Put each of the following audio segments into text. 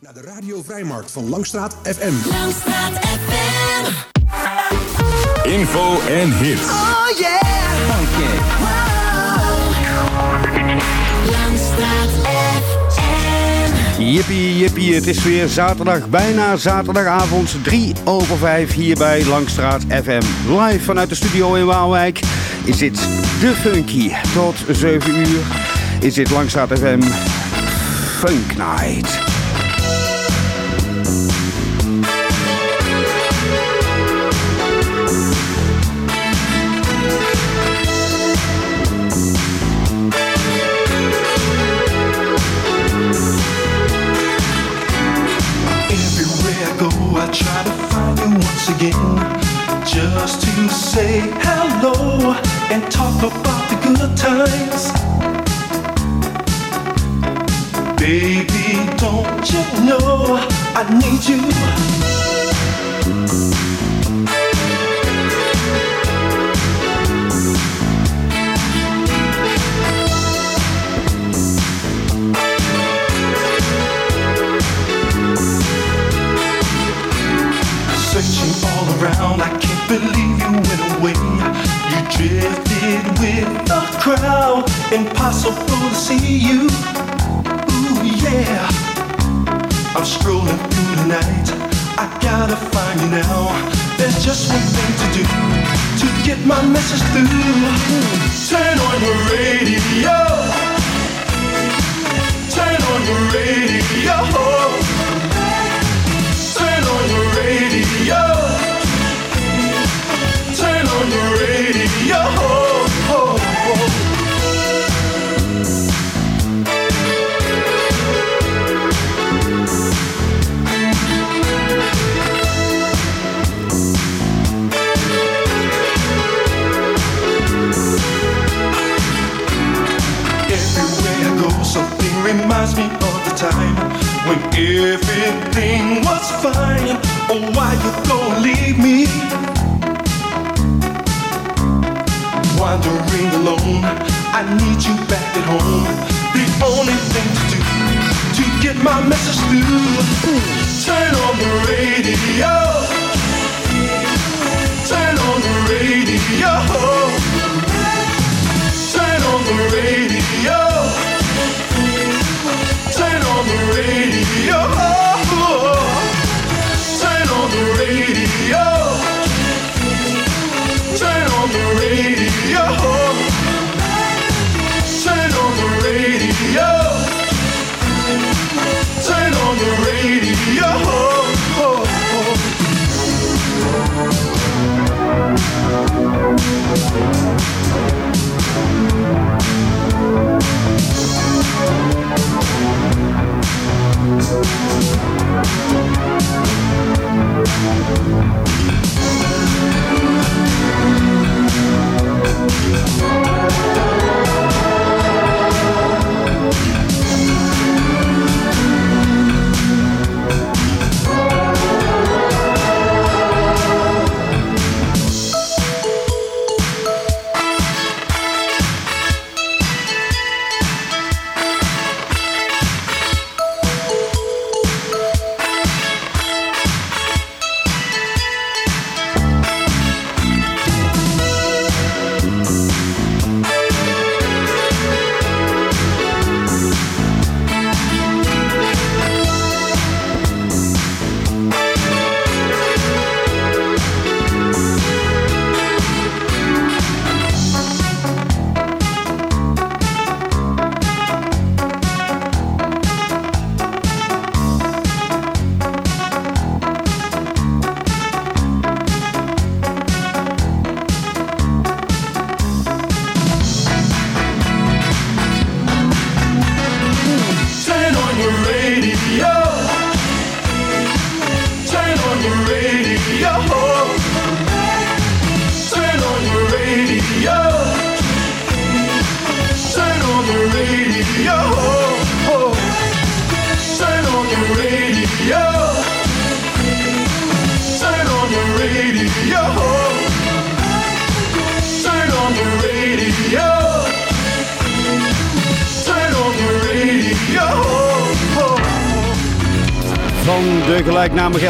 naar de Radio Vrijmarkt van Langstraat FM. Langstraat FM. Info en hits. Oh yeah. Langstraat FM. Jippie, jippie, het is weer zaterdag, bijna zaterdagavond, 3 over 5 hier bij Langstraat FM. Live vanuit de studio in Waalwijk is dit De Funky. Tot 7 uur is dit Langstraat FM Funk Night. Say hello and talk about the good times. Baby, don't you know I need you? Searching all around, I believe you went away. You drifted with the crowd, impossible to see you. Ooh, yeah. I'm strolling through the night. I gotta find you now. There's just one thing to do to get my message through. Turn on your radio. Turn on your radio. Reminds me of the time when everything was fine. Oh, why you gonna leave me? Wandering alone, I need you back at home. The only thing to do to get my message through. Turn on the radio. Turn on the radio. Turn on the radio. Turn on the radio. Turn on the radio. Turn on the radio. Turn on the radio. Turn on the radio. Oh, oh, oh. Música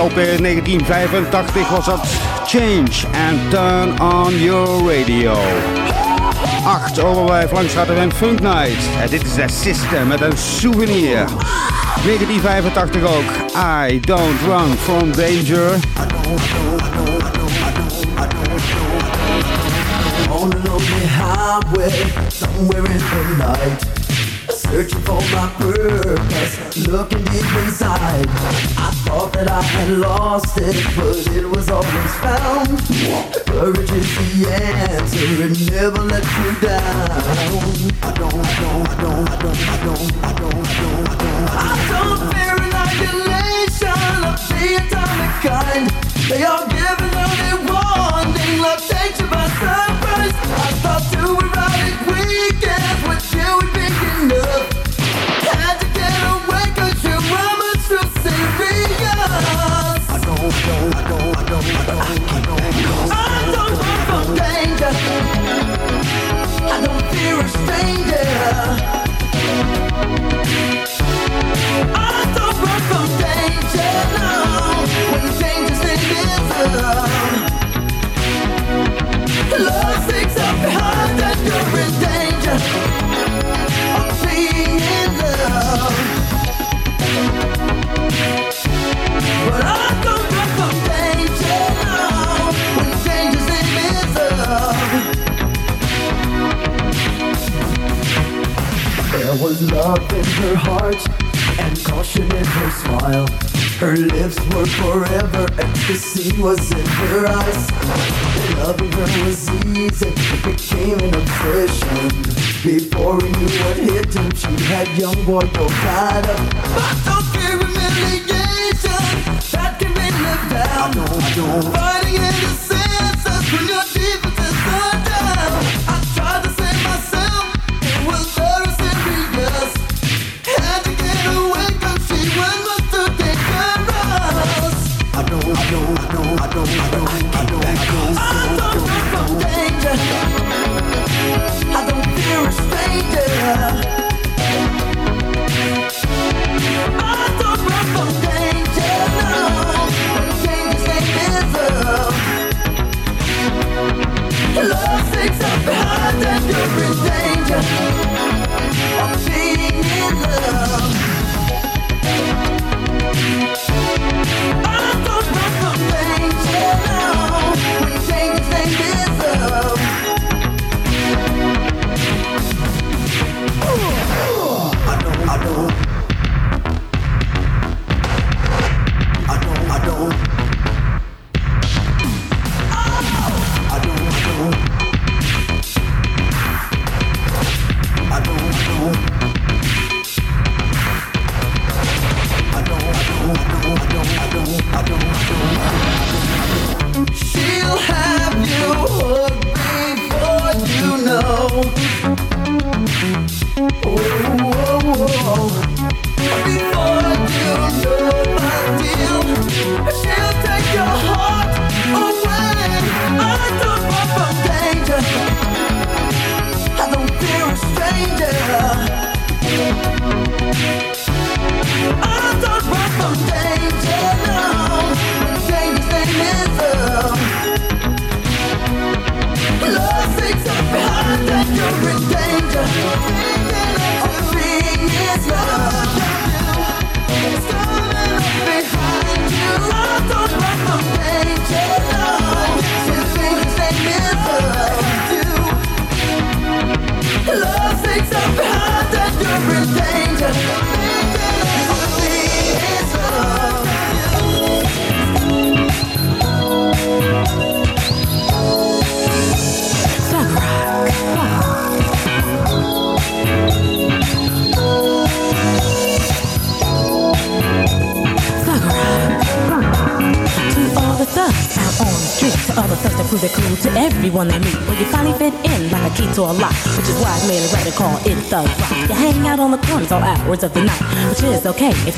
LP 1985 was dat Change and Turn on Your Radio. 8 over 5 Langstraat en Funk Night. En dit is de System met een souvenir. 1985 ook. I don't run from danger. On somewhere in the night. Searching for my purpose, looking deep inside. I thought that I had lost it, but it was always found. Courage is the answer, and never let you down. I don't, I don't, I don't, I don't, I don't, I don't, I don't, I don't. I don't fear annihilation of the atomic kind. They are giving only warning, love takes you by surprise. I thought to erotic weekends love. Sneaks up behind and you're in danger was love in her heart and caution in her smile. Her lips were forever, ecstasy was in her eyes. Loving her was easy, it became an obsession. Before he knew what hit him, she had young boy go tied up. But don't fear humiliation, that can be lived down. I don't. Fighting in the I don't run from danger. I don't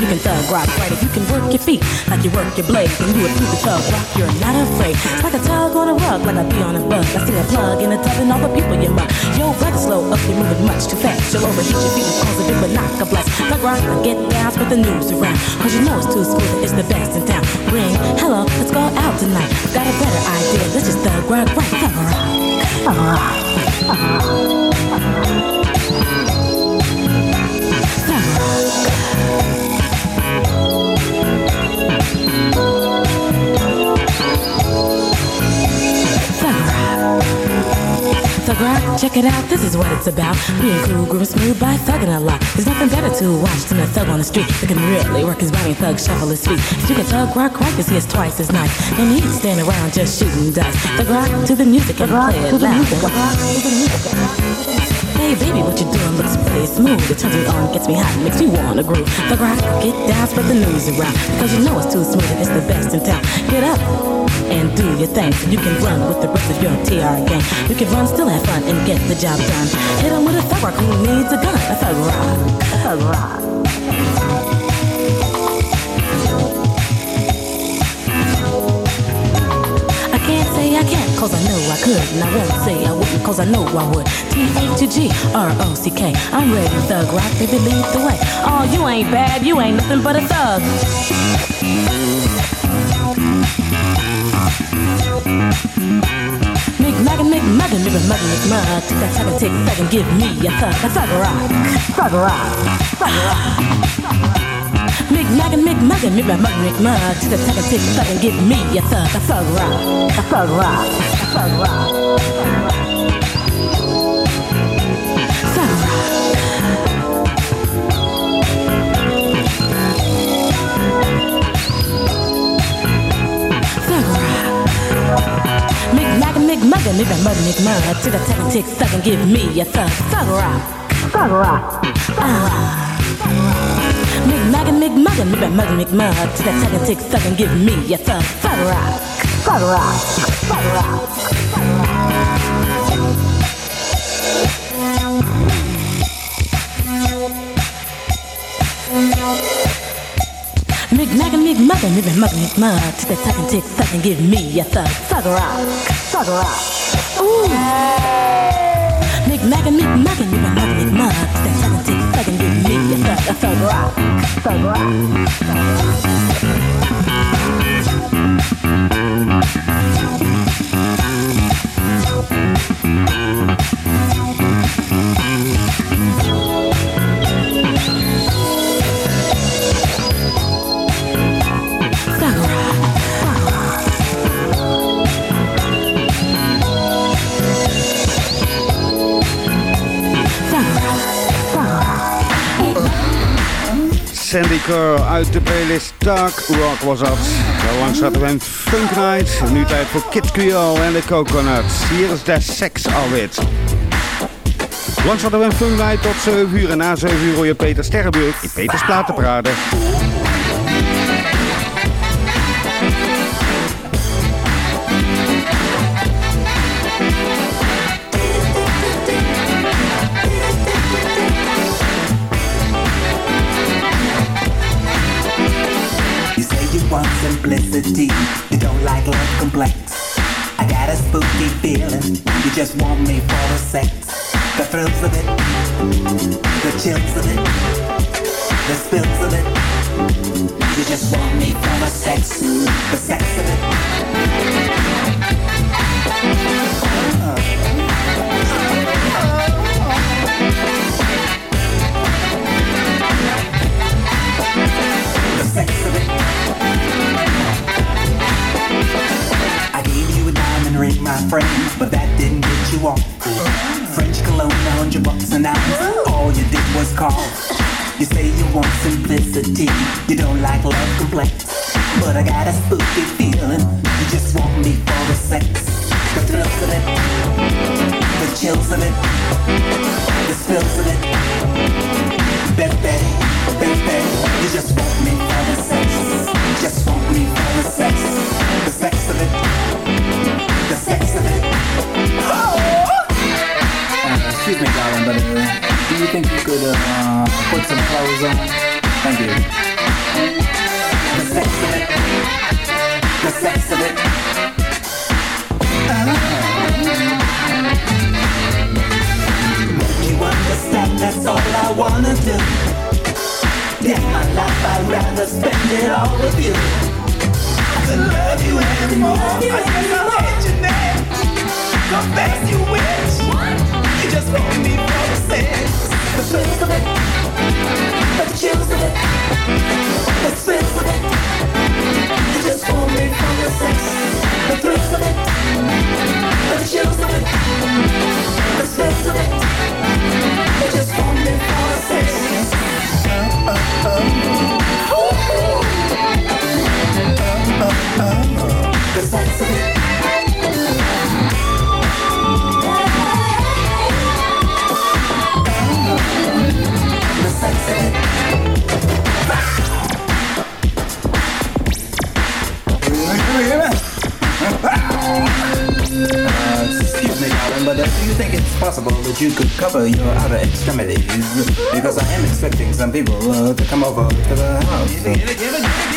you can thug rock right. If you can work your feet, like you work your blade, and you would do the tug rock. You're not afraid. It's like a tug on a rug, like a bee on a bug. I see a plug in a tub and all the people you mug. Yo, brother, slow up, you're moving much too fast. You'll overheat your feet and cause a big but knock a blast. Thug rock, get down, spread the news around. Cause you know it's too smooth, it's the best in town. Ring, hello, let's go out tonight. Got a better idea, let's just thug rock right. Thug rock. Thug rock. Thug rock. Thug rock, check it out, this is what it's about. Being cool, grooving smooth by thugging a lot. There's nothing better to watch than a thug on the street that can really work his body thug shuffle his feet. If you can thug rock right, cause he is twice as nice. No need to stand around just shooting dice. Thug rock to the music and play it loud. Hey baby, what you doing looks pretty smooth. It turns me on, gets me hot, makes me wanna groove. Thug rock, get down, spread the news around. Because you know it's too smooth it's the best in town. Get up and do your thing. You can run with the rest of your TR gang. You can run, still have fun, and get the job done. Hit 'em with a thug rock who needs a gun. A thug rock. A thug rock. Cause I know I could. And I won't say I wouldn't, cause I know I would. T-H-U-G-R-O-C-K. I'm ready, thug rock, baby, lead the way. Oh, you ain't bad, you ain't nothing but a thug. Make muggin', make muggin', make muggin', make mug. Tick that, tick, tick, thug and give me a thug, a thug rock, thug rock, thug rock. Big Mac and Mick Mac and Mick Mac Mick Mac to the second tick fuck and give me a thug a thug rock a thug rock a thug rock. Mick Mugga, Mick Mugga, Mick Mugga, to the second tick, thug and give me a thug, thug rock, thug rock, thug rock. Uh. Mick magga, mick magga, mick magga, mick to that tack and tick tack and give me a thug. Fat rock, fat rock, fat rock, fat rock. Mick magga, mick magga, mick magga, mick magga. Tick and tick tack and give me a thug. Fat rock, fat rock. Ooh. Mick magga, mick magga thug, a thug rock, rock. Sandy Kerr uit de playlist Dark Rock was dat. Langs hadden we een Funk Night. Nu tijd voor Kid Creole en de Coconuts. Hier is de Sex of It. Langs hadden we een Funk Night tot 7 uur. En na 7 uur hoor je Peter Sterrenburg in Peters Platenparade. You just want me for the sex. The thrills of it, the chills of it, the spills of it. You just want me for the sex, the sex of it. Ring, my friend, but that didn't get you off. French cologne, a hundred bucks an ounce. All you did was call. You say you want simplicity, you don't like love complex. But I got a spooky feeling, you just want me for the sex. The thrills of it, the chills of it, the spills of it. Baby, baby, you just want me for the sex. Just want me for. The sex uh, excuse me, darling, but uh, do you think you could uh, put some clothes on? Thank you. The sex of it. The sex of it. Make you understand that's all I wanna do. Death my life, I'd rather spend it all with you. I could love you anymore. I could love you anymore you wish. What? You just want me for the sex. The of it. The of it. The of it. You just want me for the sex. The of it. The of it. The of it. You just want me for the sex. Oh, oh, oh. you think it's possible that you could cover your outer extremities? Because I am expecting some people uh, to come over to the house.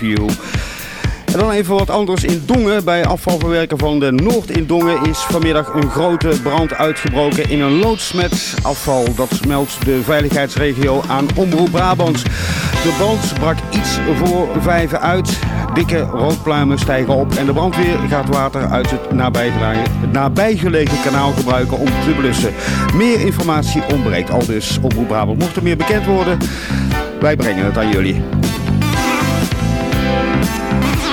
En dan even wat anders in Dongen. Bij afvalverwerker van de Noord in Dongen is vanmiddag een grote brand uitgebroken in een loods met afval. Dat meldt de veiligheidsregio aan Omroep Brabant. De brand brak iets voor vijven uit. Dikke rookpluimen stijgen op en de brandweer gaat water uit het nabijgelegen kanaal gebruiken om te blussen. Meer informatie ontbreekt al dus Omroep Brabant. Mocht er meer bekend worden, wij brengen het aan jullie.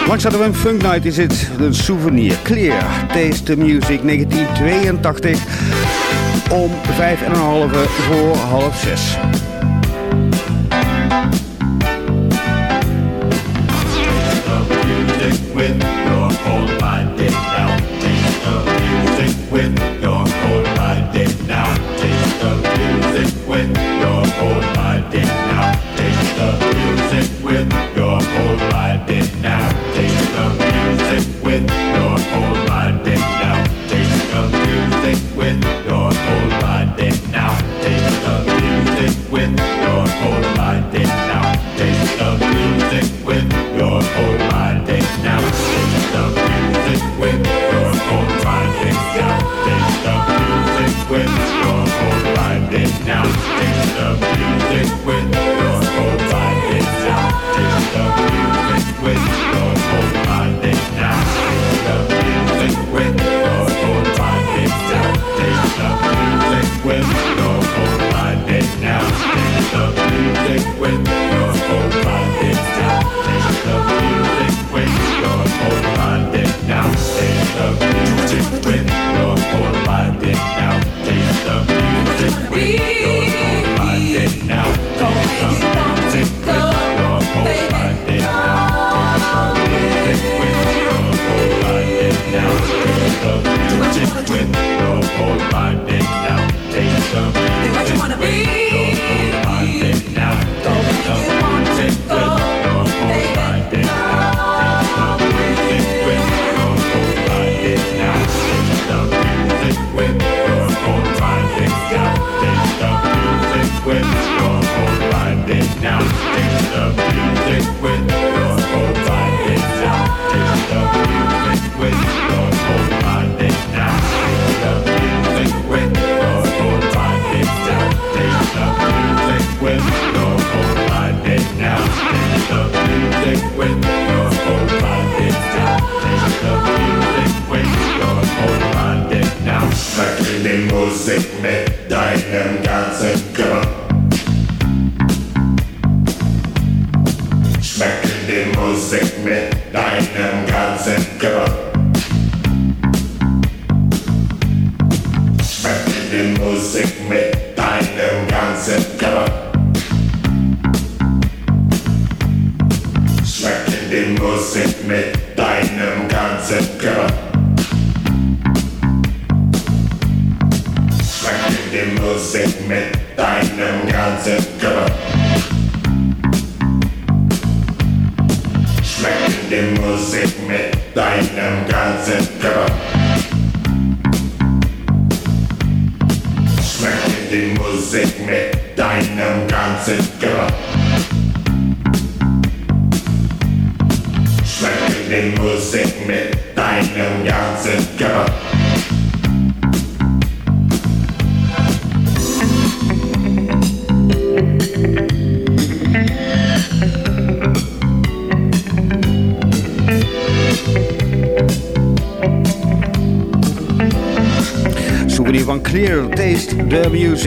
Langs hadden we Funk Night is het een souvenir. Clear, Taste the Music 1982 om vijf en een halve voor half zes.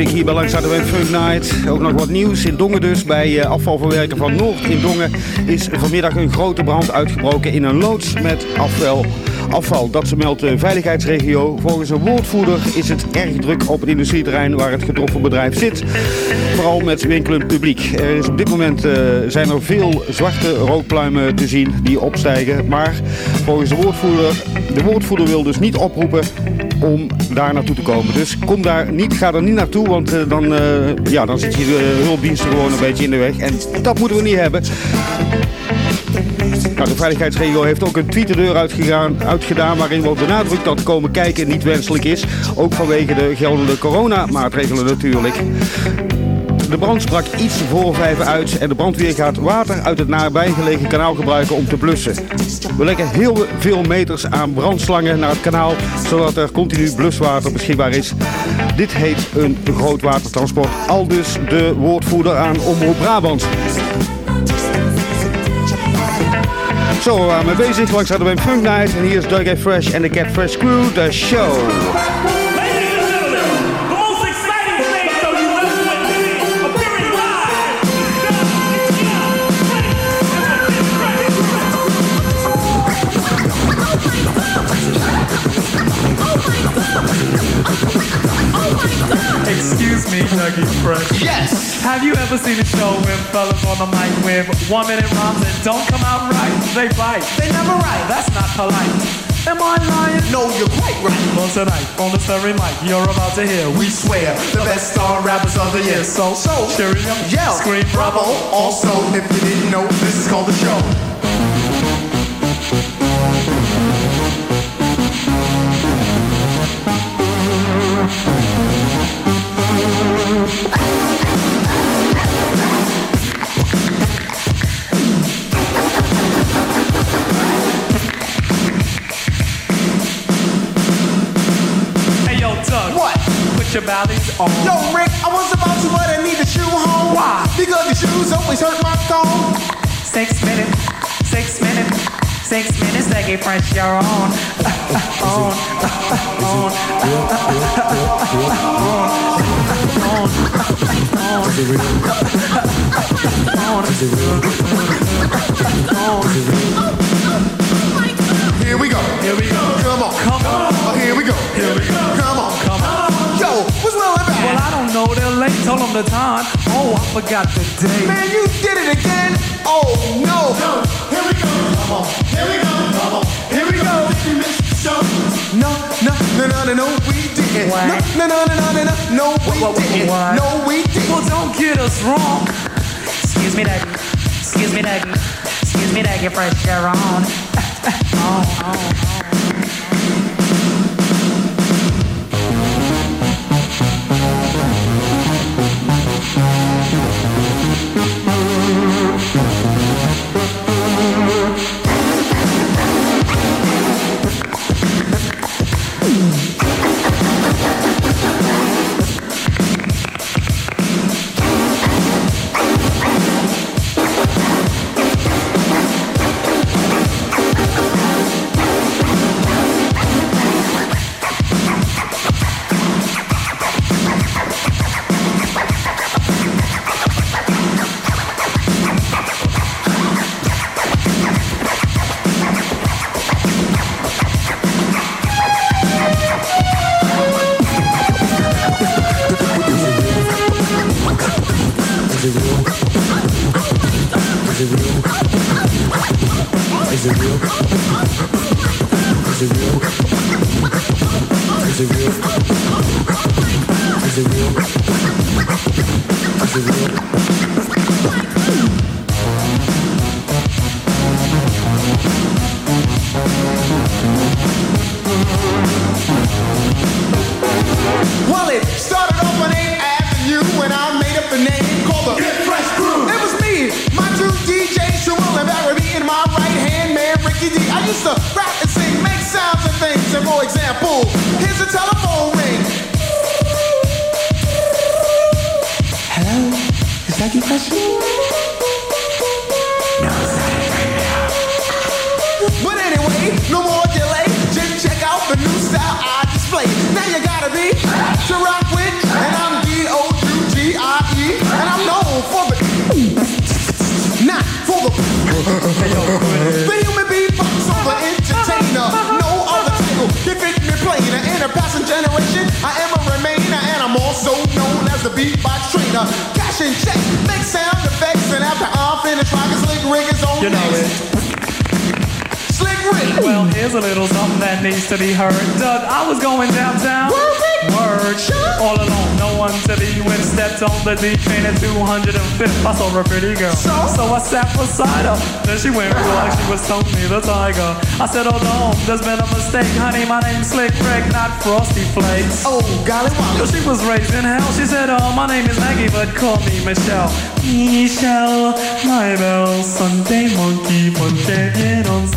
Music. Hier bij langs een Funk Night. Ook nog wat nieuws in Dongen dus. Bij eh, afvalverwerker van Noord in Dongen is vanmiddag een grote brand uitgebroken in een loods met afval. Afval, dat meldt de veiligheidsregio. Volgens een woordvoerder is het erg druk op het industrieterrein waar het getroffen bedrijf zit. Vooral met winkelend publiek. Er is op dit moment eh, zijn er veel zwarte rookpluimen te zien die opstijgen. Maar volgens de woordvoerder, de woordvoerder wil dus niet oproepen om daar naartoe te komen. Dus kom daar niet, ga er niet naartoe, want eh, dan, eh, ja, dan zit je de hulpdiensten gewoon een beetje in de weg. En dat moeten we niet hebben. Nou, de veiligheidsregio heeft ook een tweeterdeur uitgegaan, uitgedaan waarin wordt benadrukt dat komen kijken niet wenselijk is. Ook vanwege de geldende coronamaatregelen natuurlijk. De brand sprak iets voor vijf uit en de brandweer gaat water uit het nabijgelegen kanaal gebruiken om te blussen. We leggen heel veel meters aan brandslangen naar het kanaal, zodat er continu bluswater beschikbaar is. Dit heet een grootwatertransport, al dus de woordvoerder aan Omroep Brabant. Zo, we waren mee bezig langs hadden we een Funk Night en hier is Doug A. Fresh en de Cat Fresh Crew, de show. Fresh. Yes. Have you ever seen a show when fellas on the mic with one minute rhymes that don't come out right? They bite. They never right. That's not polite. Am I lying? No, you're quite right. Well, tonight, on the stirring mic, you're about to hear. We swear the best star rappers of the year. So, So, cheery up, yell, scream, bravo. Also, if you didn't know, this is called the show. Your valleys on. Yo, Rick, I was about to, but I need a shoe home. Why? Because the shoes always hurt my thumb. Six minutes, six minutes, six minutes, Dougie Fresh, you're on. on, on, Here we go. Here we go. Come on. Come on. Oh, here we go. Here we go. Come on. Come on. Yo, what's wrong with Well. I don't know, they're late, told them the time. Oh, I forgot the date. Man, you did it again. Oh, no. Here we go. Come on. Here we go. Come on. Here we go. No, no, no, no, no, no, we didn't. What? No, no, no, no, no, no, no, we What, what, didn't. what? No, we didn't. Well, don't get us wrong. Excuse me, Dougie. Excuse me, Dougie. Excuse me, Dougie Fresh, you're on. on, on, on. Cash and check, make sound effects, and after I'm finished, rockin' slick rig is on You know next. Slick Rick. Well, here's a little something that needs to be heard. Doug, I was going downtown emerge. All alone, no one to be when stepped on the D train at 205th, I saw a pretty girl, so I sat beside her. Then she went real like she was Tony the Tiger. I said, Hold on, there's been a mistake, honey. My name's Slick Rick, not Frosty Flakes. Oh, golly. She was raised in hell. She said, Oh, my name is Maggie, but call me Michelle. Michelle, my bell, Sunday monkey, put your head on.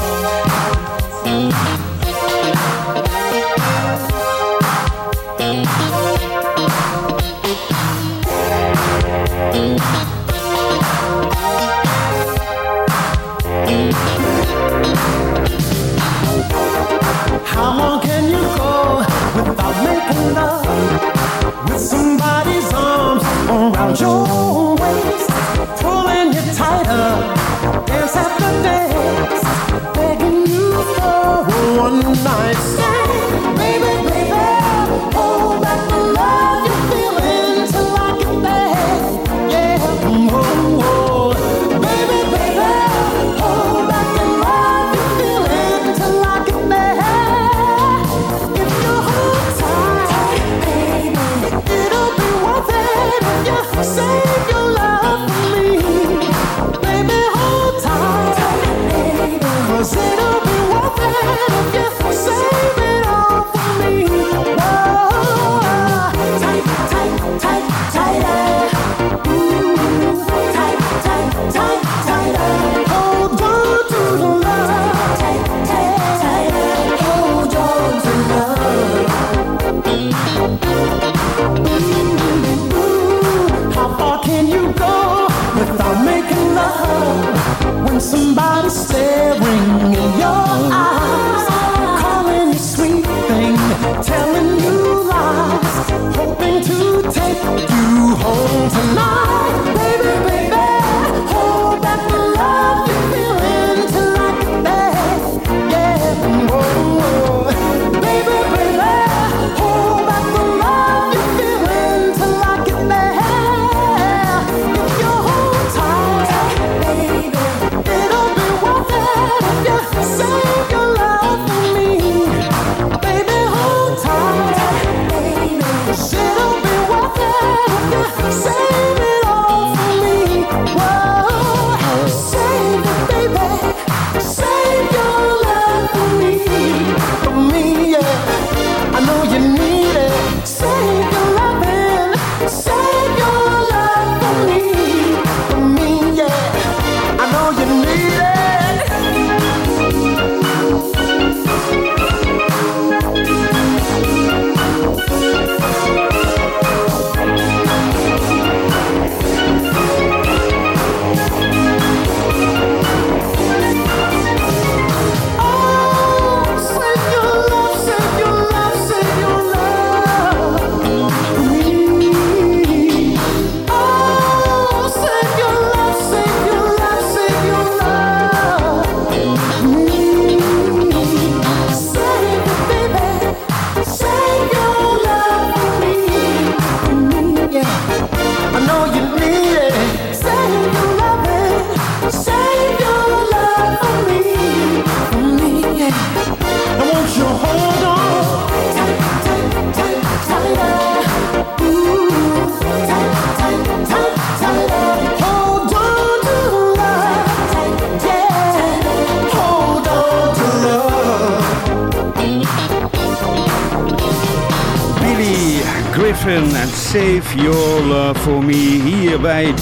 nights.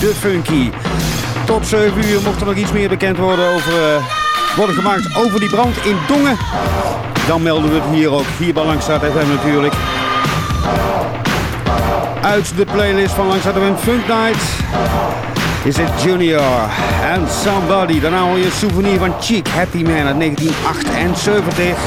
de Funky. Tot 7 uur mocht er nog iets meer bekend worden over, eh, worden gemaakt over die brand in Dongen. Dan melden we het hier ook, hier bij Langstraat FM natuurlijk. Uit de playlist van Langstraat FM Funk Night is het Junior en Somebody. Daarna hoor je een souvenir van Cheek Happy Man uit 1978.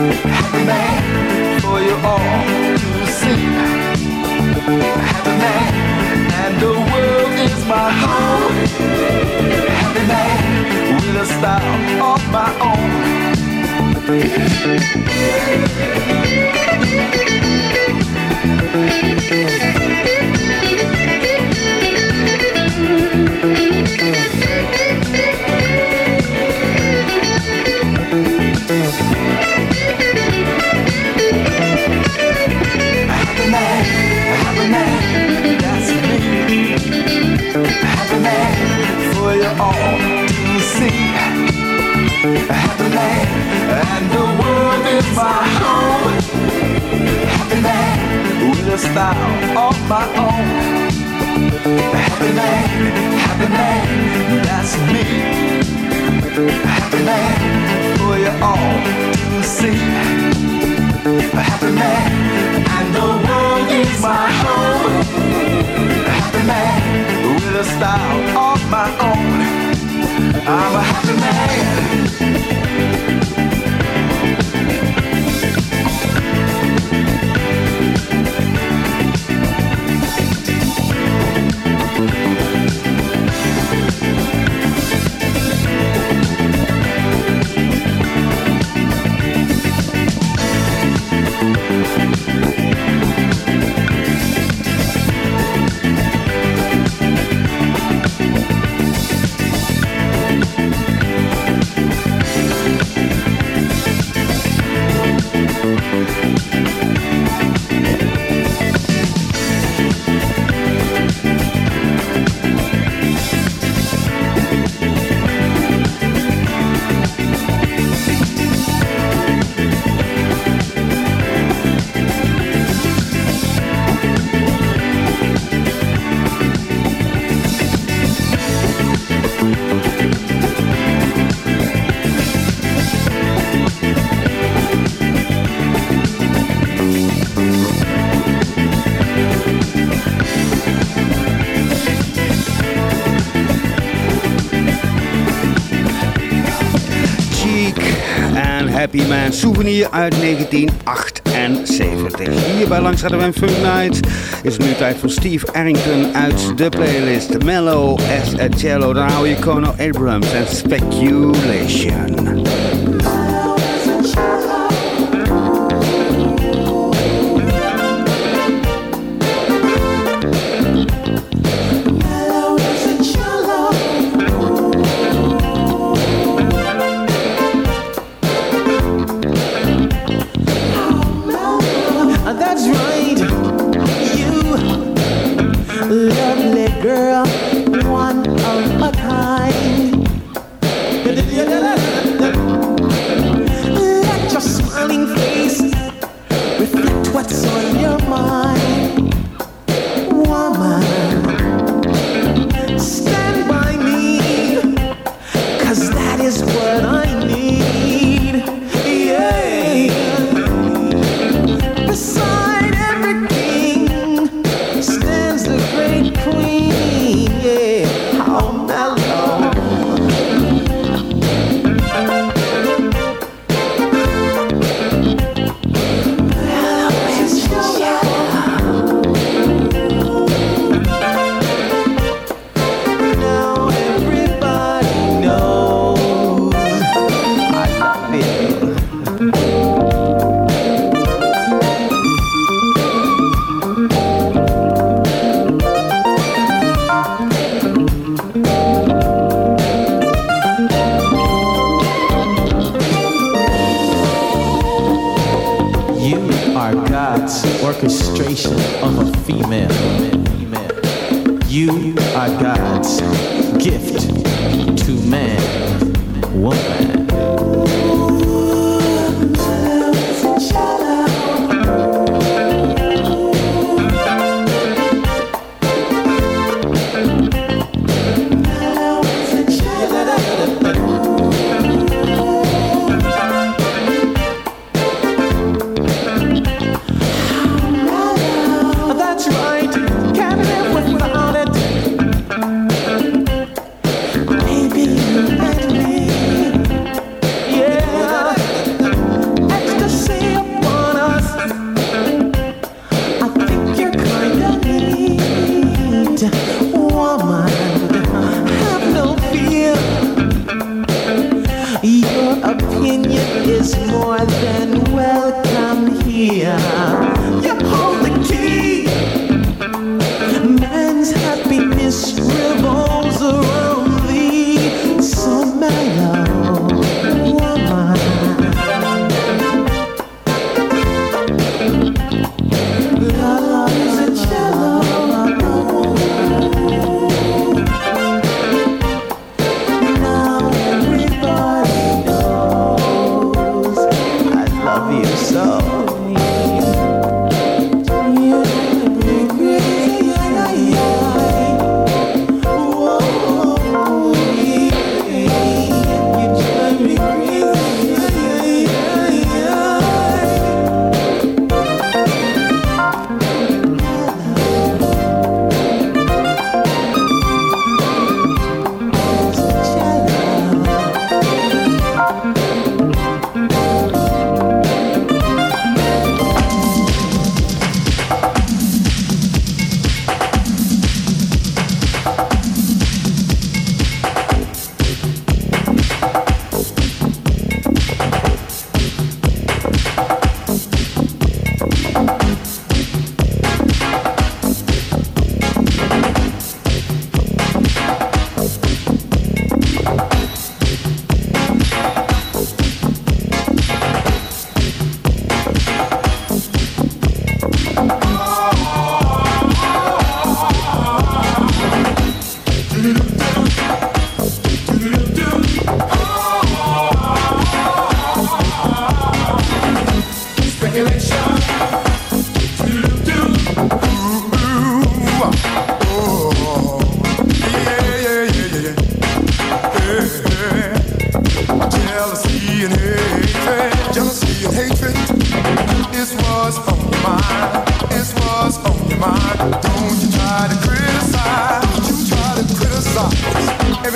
Happy man for you all to see. Happy man, and the world is my home. Happy man, with a style of my own. all to see? Happy land and the world is my home. Happy land with a style of my own. Happy land, happy land, that's me. Happy land for you all to see. Happy man, and the world is my home happy man with a style of my own. I'm a happy man. een souvenir uit 1978. Hier bij Langs en Funk Night is nu tijd voor Steve Arrington uit de playlist Mellow as a Cello. Dan hou je Kono Abrams en Speculation.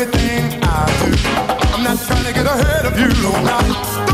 everything I do. I'm not trying to get ahead of you, no, not.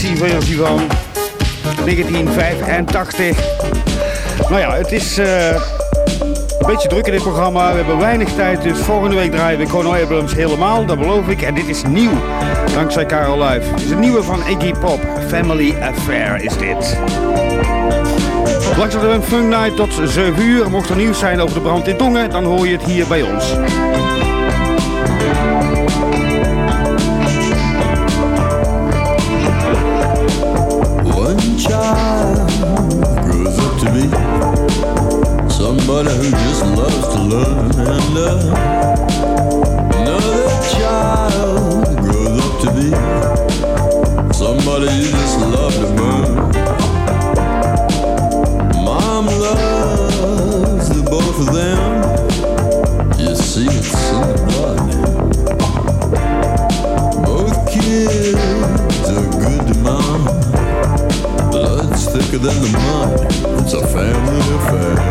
De maxi-versie van 1985. Nou ja, het is eh, een beetje druk in dit programma. We hebben weinig tijd, dus volgende week draaien we Conor Abrams helemaal, dat beloof ik. En dit is nieuw, dankzij Carol Live. Het is een nieuwe van Iggy Pop. Family Affair is dit. Langs de Funk Night tot 7 uur. Mocht er nieuws zijn over de brand in Dongen, dan hoor je het hier bij ons. Another child grows up to be somebody you just to burn. Mom loves both of them. You see, in the blood. Both kids are good to. Blood's thicker than the mud. It's a family affair.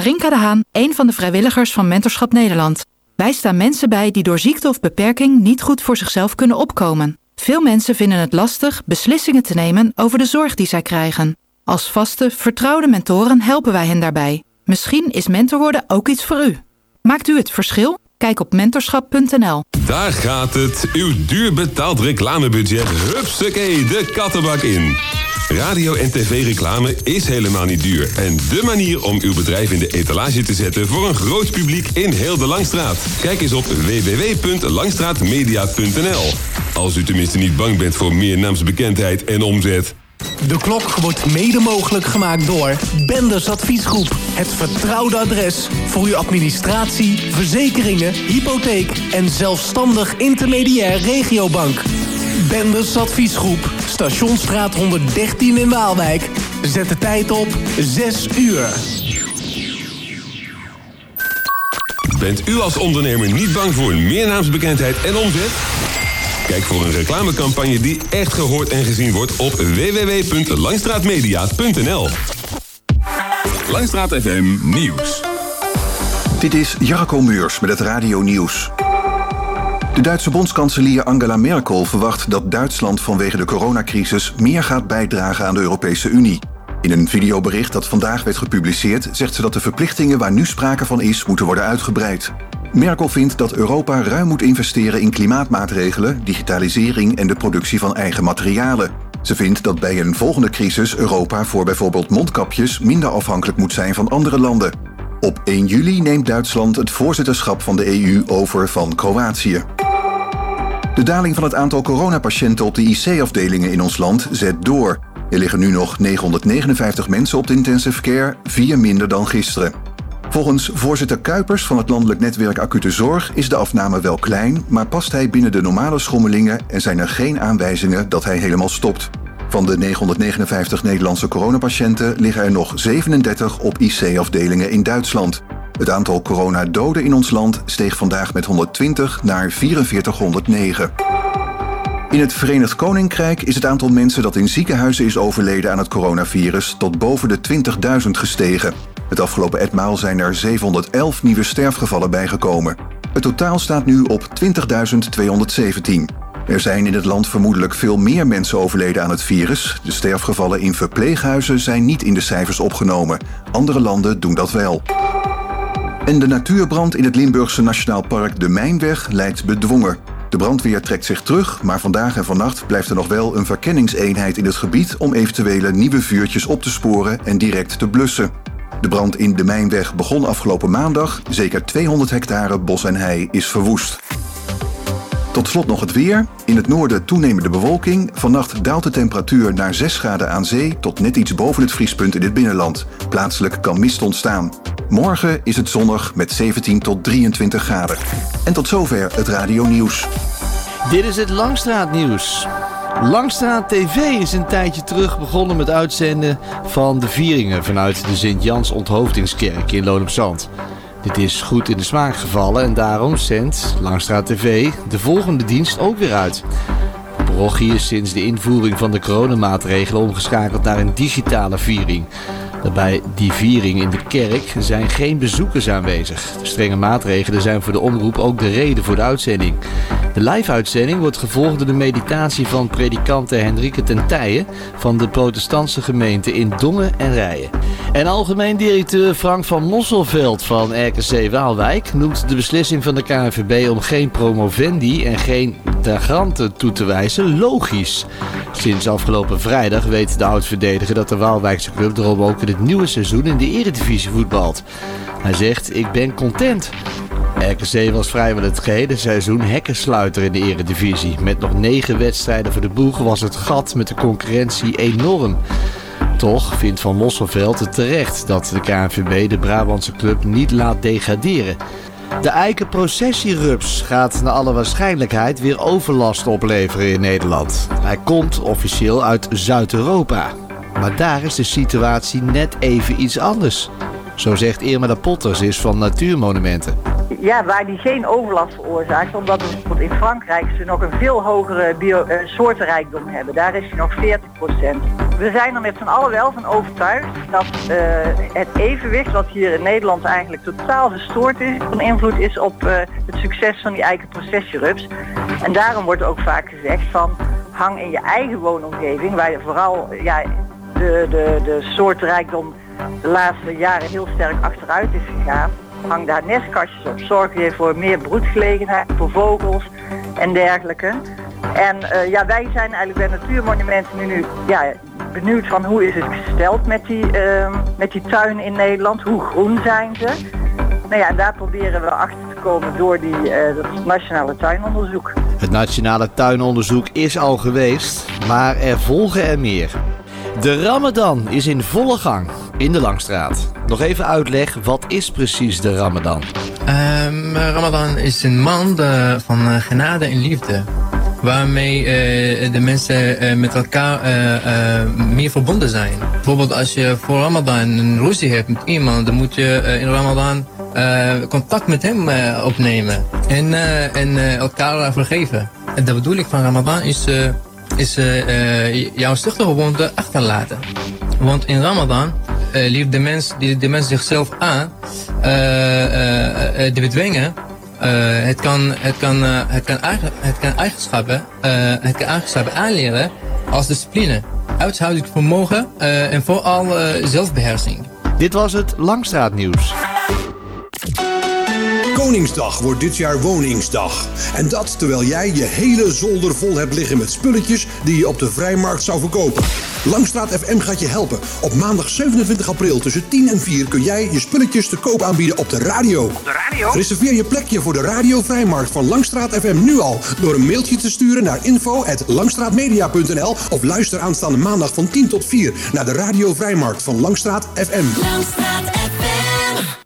Marinka de Haan, een van de vrijwilligers van Mentorschap Nederland. Wij staan mensen bij die door ziekte of beperking niet goed voor zichzelf kunnen opkomen. Veel mensen vinden het lastig beslissingen te nemen over de zorg die zij krijgen. Als vaste, vertrouwde mentoren helpen wij hen daarbij. Misschien is mentor worden ook iets voor u. Maakt u het verschil? Kijk op mentorschap.nl. Daar gaat het. Uw duur betaald reclamebudget. Hupsakee, de kattenbak in. Radio en tv-reclame is helemaal niet duur. En de manier om uw bedrijf in de etalage te zetten voor een groot publiek in heel de Langstraat. Kijk eens op www.langstraatmedia.nl. Als u tenminste niet bang bent voor meer naamsbekendheid en omzet. De klok wordt mede mogelijk gemaakt door Benders Adviesgroep. Het vertrouwde adres voor uw administratie, verzekeringen, hypotheek en zelfstandig intermediair regiobank. Benders Adviesgroep, Stationsstraat 113 in Waalwijk. Zet de tijd op 6 uur. Bent u als ondernemer niet bang voor meer naamsbekendheid en omzet? Kijk voor een reclamecampagne die echt gehoord en gezien wordt op www.langstraatmedia.nl. Langstraat FM Nieuws. Dit is Jarko Meurs met het Radio Nieuws. De Duitse bondskanselier Angela Merkel verwacht dat Duitsland vanwege de coronacrisis meer gaat bijdragen aan de Europese Unie. In een videobericht dat vandaag werd gepubliceerd zegt ze dat de verplichtingen waar nu sprake van is moeten worden uitgebreid. Merkel vindt dat Europa ruim moet investeren in klimaatmaatregelen, digitalisering en de productie van eigen materialen. Ze vindt dat bij een volgende crisis Europa voor bijvoorbeeld mondkapjes minder afhankelijk moet zijn van andere landen. Op 1 juli neemt Duitsland het voorzitterschap van de EU over van Kroatië. De daling van het aantal coronapatiënten op de IC-afdelingen in ons land zet door. Er liggen nu nog 959 mensen op de intensive care, vier minder dan gisteren. Volgens voorzitter Kuipers van het landelijk netwerk Acute Zorg is de afname wel klein, maar past hij binnen de normale schommelingen en zijn er geen aanwijzingen dat hij helemaal stopt. Van de 959 Nederlandse coronapatiënten liggen er nog 37 op IC-afdelingen in Duitsland. Het aantal coronadoden in ons land steeg vandaag met 120 naar 4409. In het Verenigd Koninkrijk is het aantal mensen dat in ziekenhuizen is overleden aan het coronavirus tot boven de 20.000 gestegen. Het afgelopen etmaal zijn er 711 nieuwe sterfgevallen bijgekomen. Het totaal staat nu op 20.217. Er zijn in het land vermoedelijk veel meer mensen overleden aan het virus. De sterfgevallen in verpleeghuizen zijn niet in de cijfers opgenomen. Andere landen doen dat wel. En de natuurbrand in het Limburgse Nationaal Park De Mijnweg lijkt bedwongen. De brandweer trekt zich terug, maar vandaag en vannacht blijft er nog wel een verkenningseenheid in het gebied om eventuele nieuwe vuurtjes op te sporen en direct te blussen. De brand in de Mijnweg begon afgelopen maandag. Zeker 200 hectare bos en hei is verwoest. Tot slot nog het weer. In het noorden toenemende bewolking. Vannacht daalt de temperatuur naar 6 graden aan zee tot net iets boven het vriespunt in het binnenland. Plaatselijk kan mist ontstaan. Morgen is het zonnig met 17 tot 23 graden. En tot zover het radio nieuws. Dit is het Langstraat nieuws. Langstraat TV is een tijdje terug begonnen met uitzenden van de vieringen vanuit de Sint-Jans Onthoofdingskerk in Loon op Zand. Dit is goed in de smaak gevallen en daarom zendt Langstraat TV de volgende dienst ook weer uit. De is sinds de invoering van de coronamaatregelen omgeschakeld naar een digitale viering. Bij die viering in de kerk zijn geen bezoekers aanwezig. De strenge maatregelen zijn voor de omroep ook de reden voor de uitzending. De live-uitzending wordt gevolgd door de meditatie van predikante Hendrike ten Tijen van de protestantse gemeente in Dongen en Rijen. En algemeen directeur Frank van Mosselveld van RKC Waalwijk noemt de beslissing van de KNVB om geen promovendi en geen dagranten toe te wijzen logisch. Sinds afgelopen vrijdag weet de oud-verdediger dat de Waalwijkse club erom ook in het nieuwe seizoen in de eredivisie voetbalt. Hij zegt, ik ben content. RKC was vrijwel het gehele seizoen hekkensluiter in de eredivisie. Met nog negen wedstrijden voor de boeg was het gat met de concurrentie enorm. Toch vindt Van Mosselveld het terecht dat de KNVB de Brabantse club niet laat degraderen. De eikenprocessierups gaat naar alle waarschijnlijkheid weer overlast opleveren in Nederland. Hij komt officieel uit Zuid-Europa. Maar daar is de situatie net even iets anders. Zo zegt Irma de Potter, ze is van Natuurmonumenten. Ja, waar die geen overlast veroorzaakt, omdat bijvoorbeeld in Frankrijk ze nog een veel hogere bio, eh, soortenrijkdom hebben. Daar is die nog 40% We zijn er met z'n allen wel van overtuigd dat eh, het evenwicht wat hier in Nederland eigenlijk totaal verstoord is, van invloed is op eh, het succes van die eikenprocessierups. En daarom wordt ook vaak gezegd van hang in je eigen woonomgeving, waar je vooral ja, de, de, de soortrijkdom de laatste jaren heel sterk achteruit is gegaan. Hang daar nestkastjes op. Zorg je voor meer broedgelegenheid voor vogels en dergelijke. En eh, ja, wij zijn eigenlijk bij Natuurmonumenten nu, nu ja, benieuwd van hoe is het gesteld met die, uh, met die tuinen in Nederland. Hoe groen zijn ze? Nou ja, daar proberen we achter te komen door die, uh, nationale tuinonderzoek. Het nationale tuinonderzoek is al geweest, maar er volgen er meer. De Ramadan is in volle gang in de Langstraat. Nog even uitleg, wat is precies de Ramadan? Um, Ramadan is een maand uh, van uh, genade en liefde. Waarmee uh, de mensen met elkaar meer verbonden zijn. Bijvoorbeeld als je voor Ramadan een ruzie hebt met iemand, dan moet je in Ramadan contact met hem opnemen. En, en elkaar vergeven. En de bedoeling van Ramadan is is uh, jouw gewoonte achterlaten. Want in Ramadan uh, de mens, die, de mens zichzelf aan te bedwingen. het, kan, het, kan, het, kan het kan eigenschappen, het kan eigenschappen aanleren als discipline, uithoudingsvermogen en vooral zelfbeheersing. Dit was het Langstraatnieuws. Koningsdag wordt dit jaar Woningsdag. En dat terwijl jij je hele zolder vol hebt liggen met spulletjes die je op de vrijmarkt zou verkopen. Langstraat FM gaat je helpen. Op maandag 27 april tussen 10 en 4 kun jij je spulletjes te koop aanbieden op de radio. Op de radio? Reserveer je plekje voor de Radio Vrijmarkt van Langstraat FM nu al door een mailtje te sturen naar info@langstraatmedia.nl of luister aanstaande maandag van 10 tot 4 naar de Radio Vrijmarkt van Langstraat FM. Langstraat FM.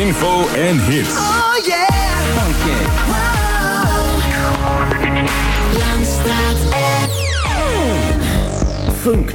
Info en hits. Oh yeah. Okay. Langstraat FM. Funk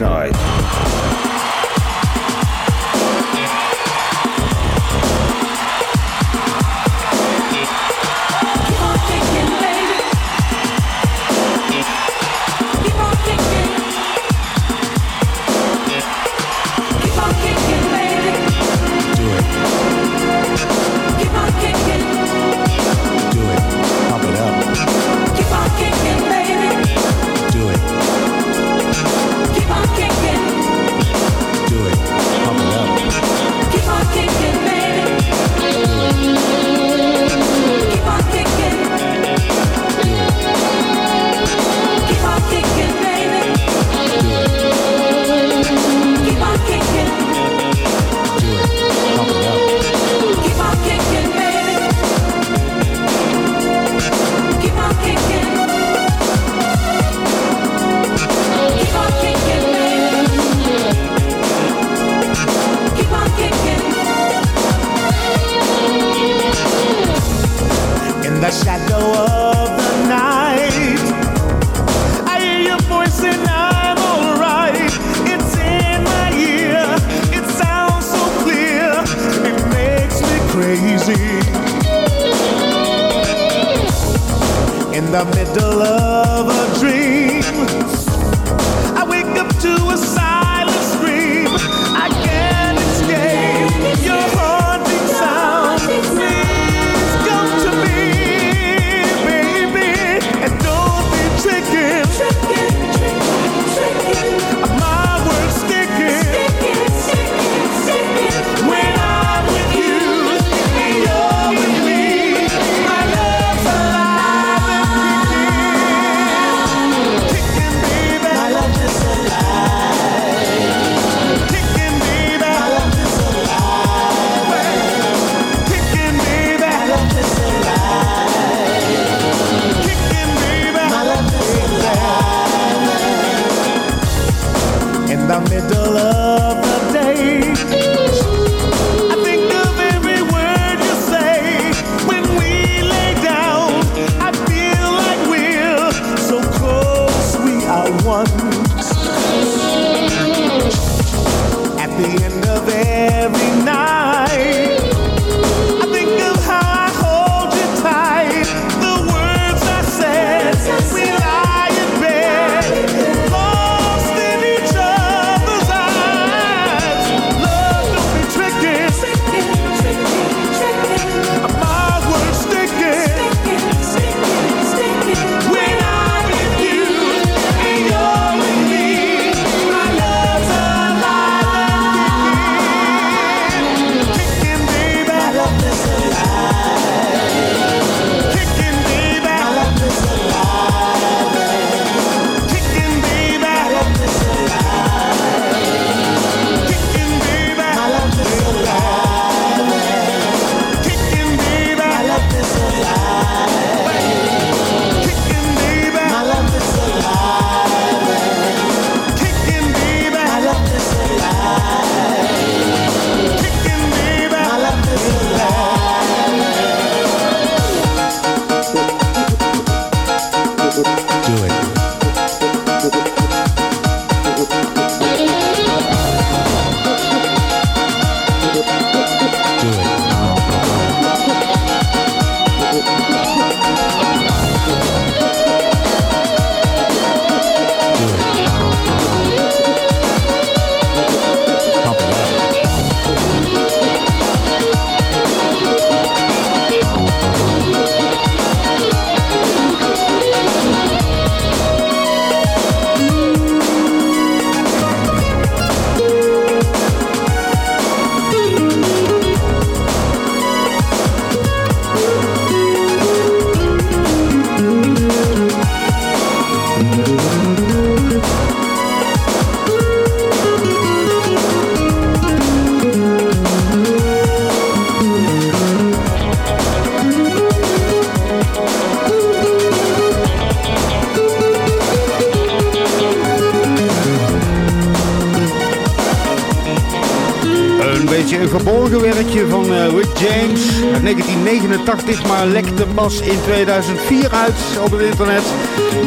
Tactisch, maar lekte pas in 2004 uit op het internet.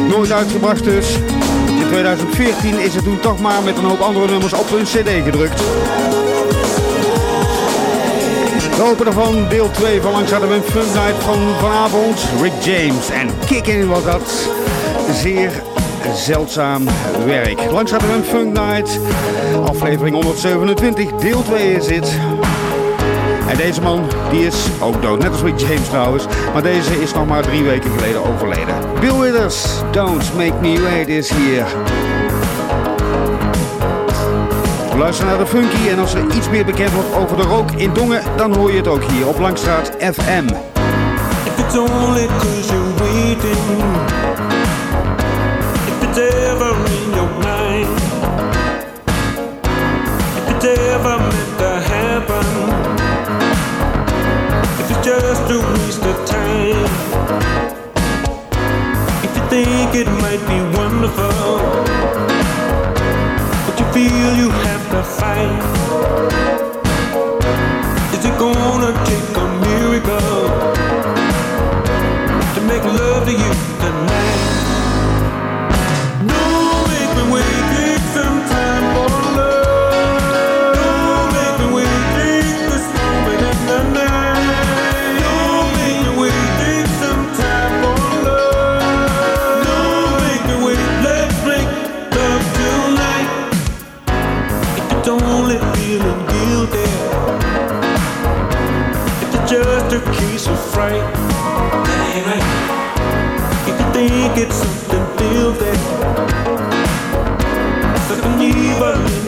Nooit uitgebracht dus. In 2014 is het toen toch maar met een hoop andere nummers op hun cd gedrukt. We hopen daarvan deel 2 van Langs hadden fun night van vanavond. Rick James en Kick-In was dat. Zeer zeldzaam werk. Langs hadden we een fun night. Aflevering 127, deel 2 is dit. En deze man, die is ook dood. Net als met James trouwens. Maar deze is nog maar drie weken geleden overleden. Bill Withers, Don't Make Me Wait is hier. Luister naar de funky en als er iets meer bekend wordt over de rook in Dongen, dan hoor je het ook hier op Langstraat FM. If it's only time. get something building. Something evil.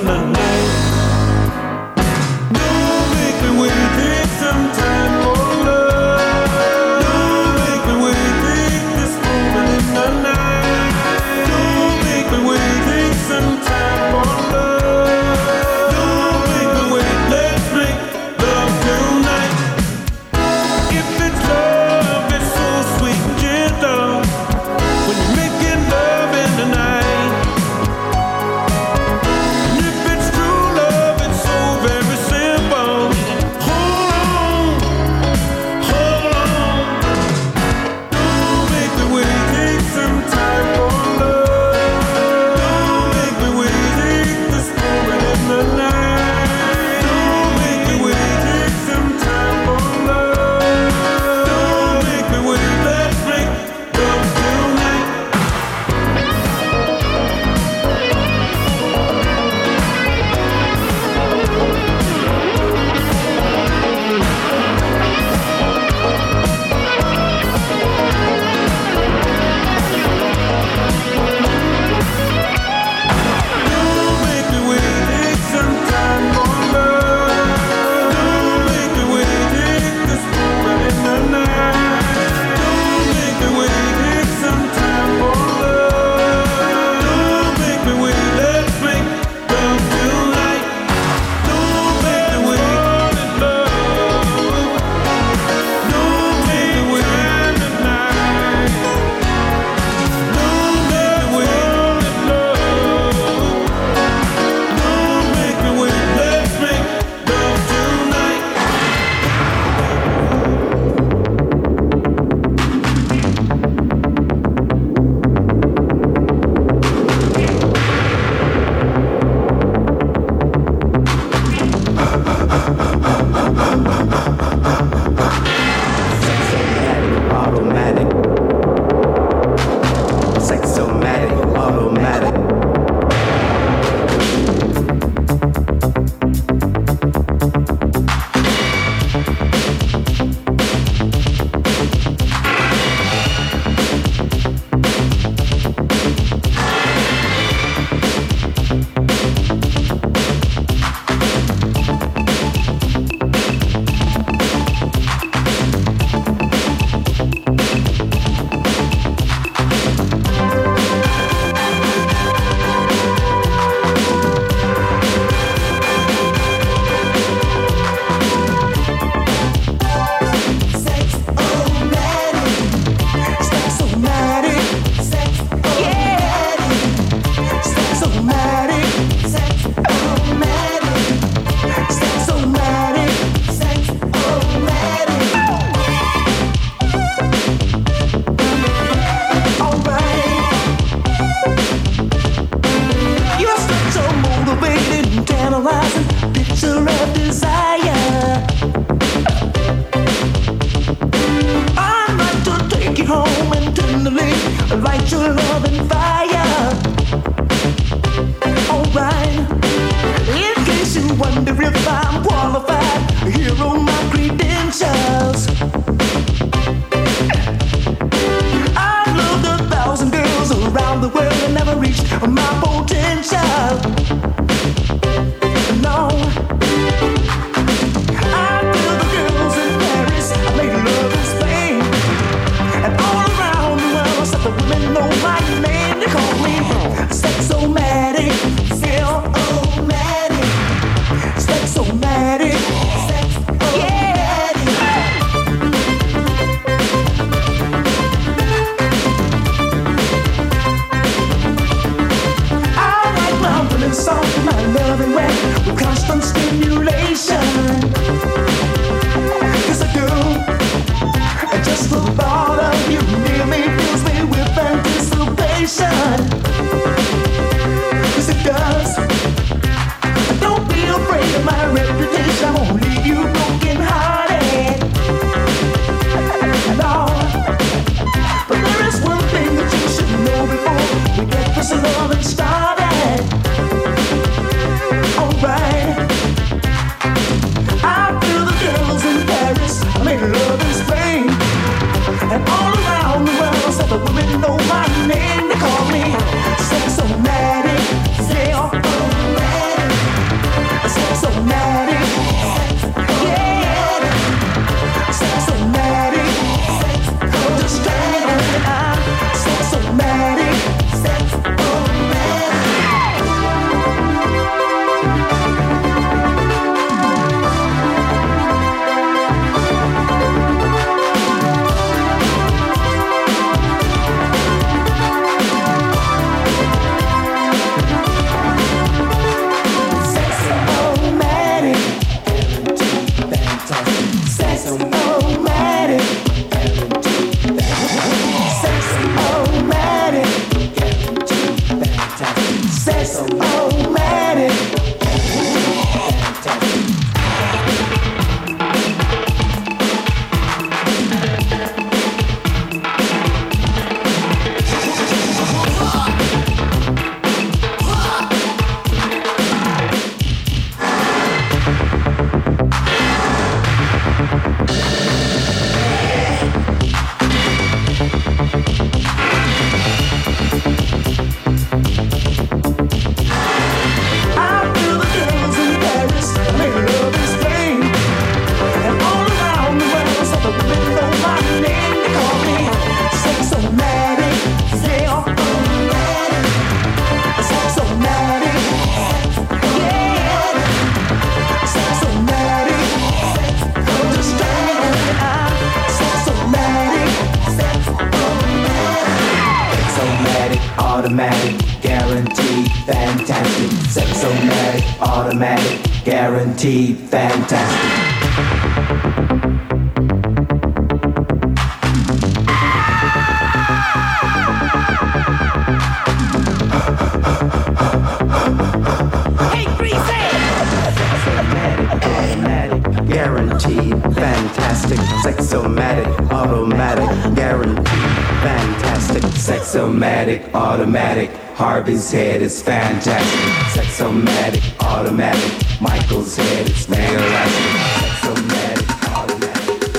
Poppy's head is fantastic. Sexomatic, automatic. Michael's head is automatic.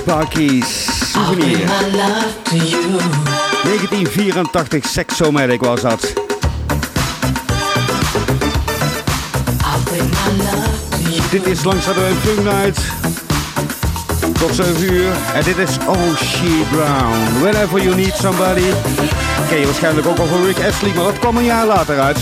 Parkies, souvenir. 1984, Sexomatic was dat. Dit is langzamerhand een Night tot 7 uur. En dit is Oh She Brown. Whenever You Need Somebody. Ken je waarschijnlijk ook al voor Rick Astley, maar dat komt een jaar later uit.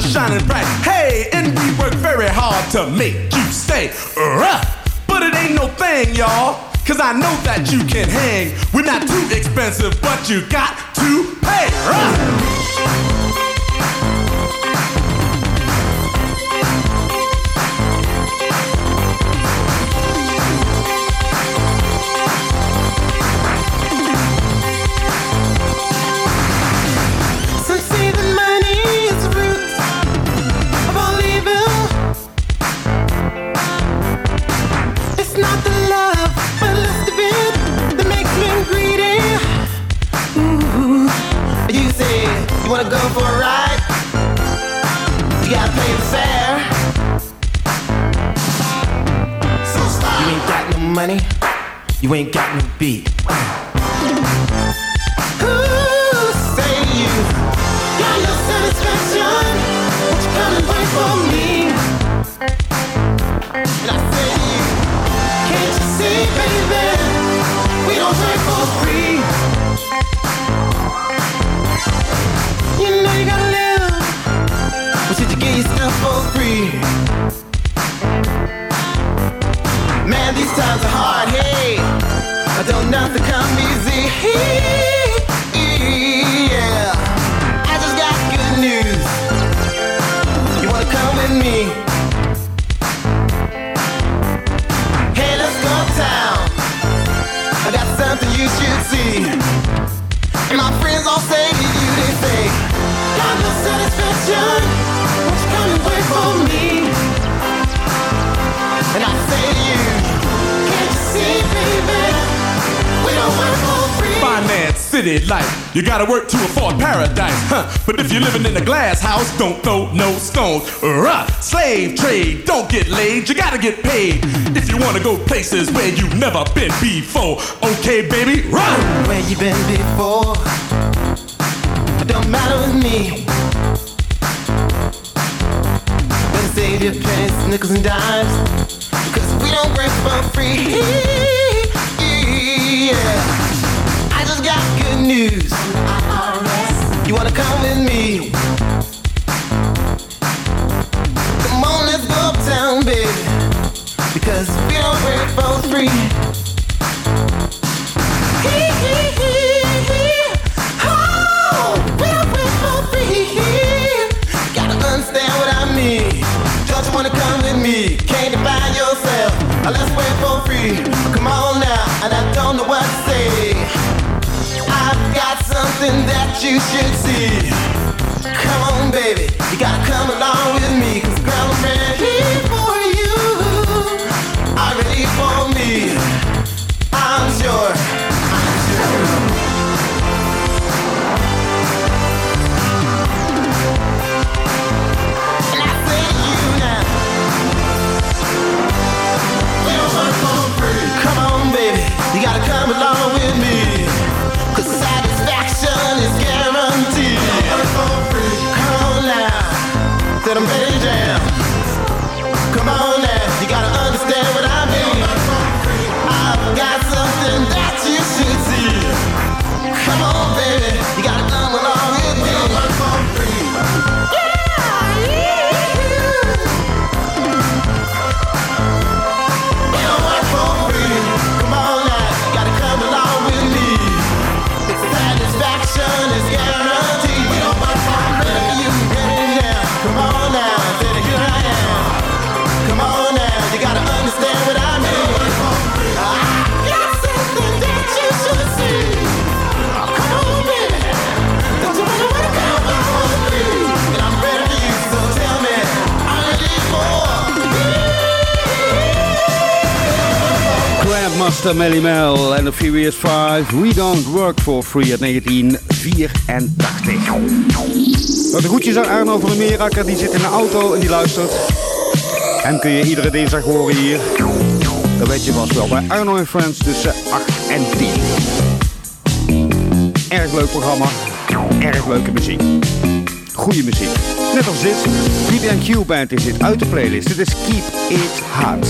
shining bright. Hey, and we work very hard to make you stay rough. But it ain't no thing, y'all. Cause I know that you can hang. We're not too expensive, but you got to pay. Rough. Melly Mel en de Furious Five. We don't work for free At 1984. Wat de groetjes aan Arno van de Meerakker, die zit in de auto en die luistert. En kun je iedere dinsdag horen hier. Dan weet je vast wel bij Arno en Friends tussen 8 en 10. Erg leuk programma, erg leuke muziek. Goede muziek. Net als dit, BBQ Band is dit uit de playlist. Dit is Keep It Hard.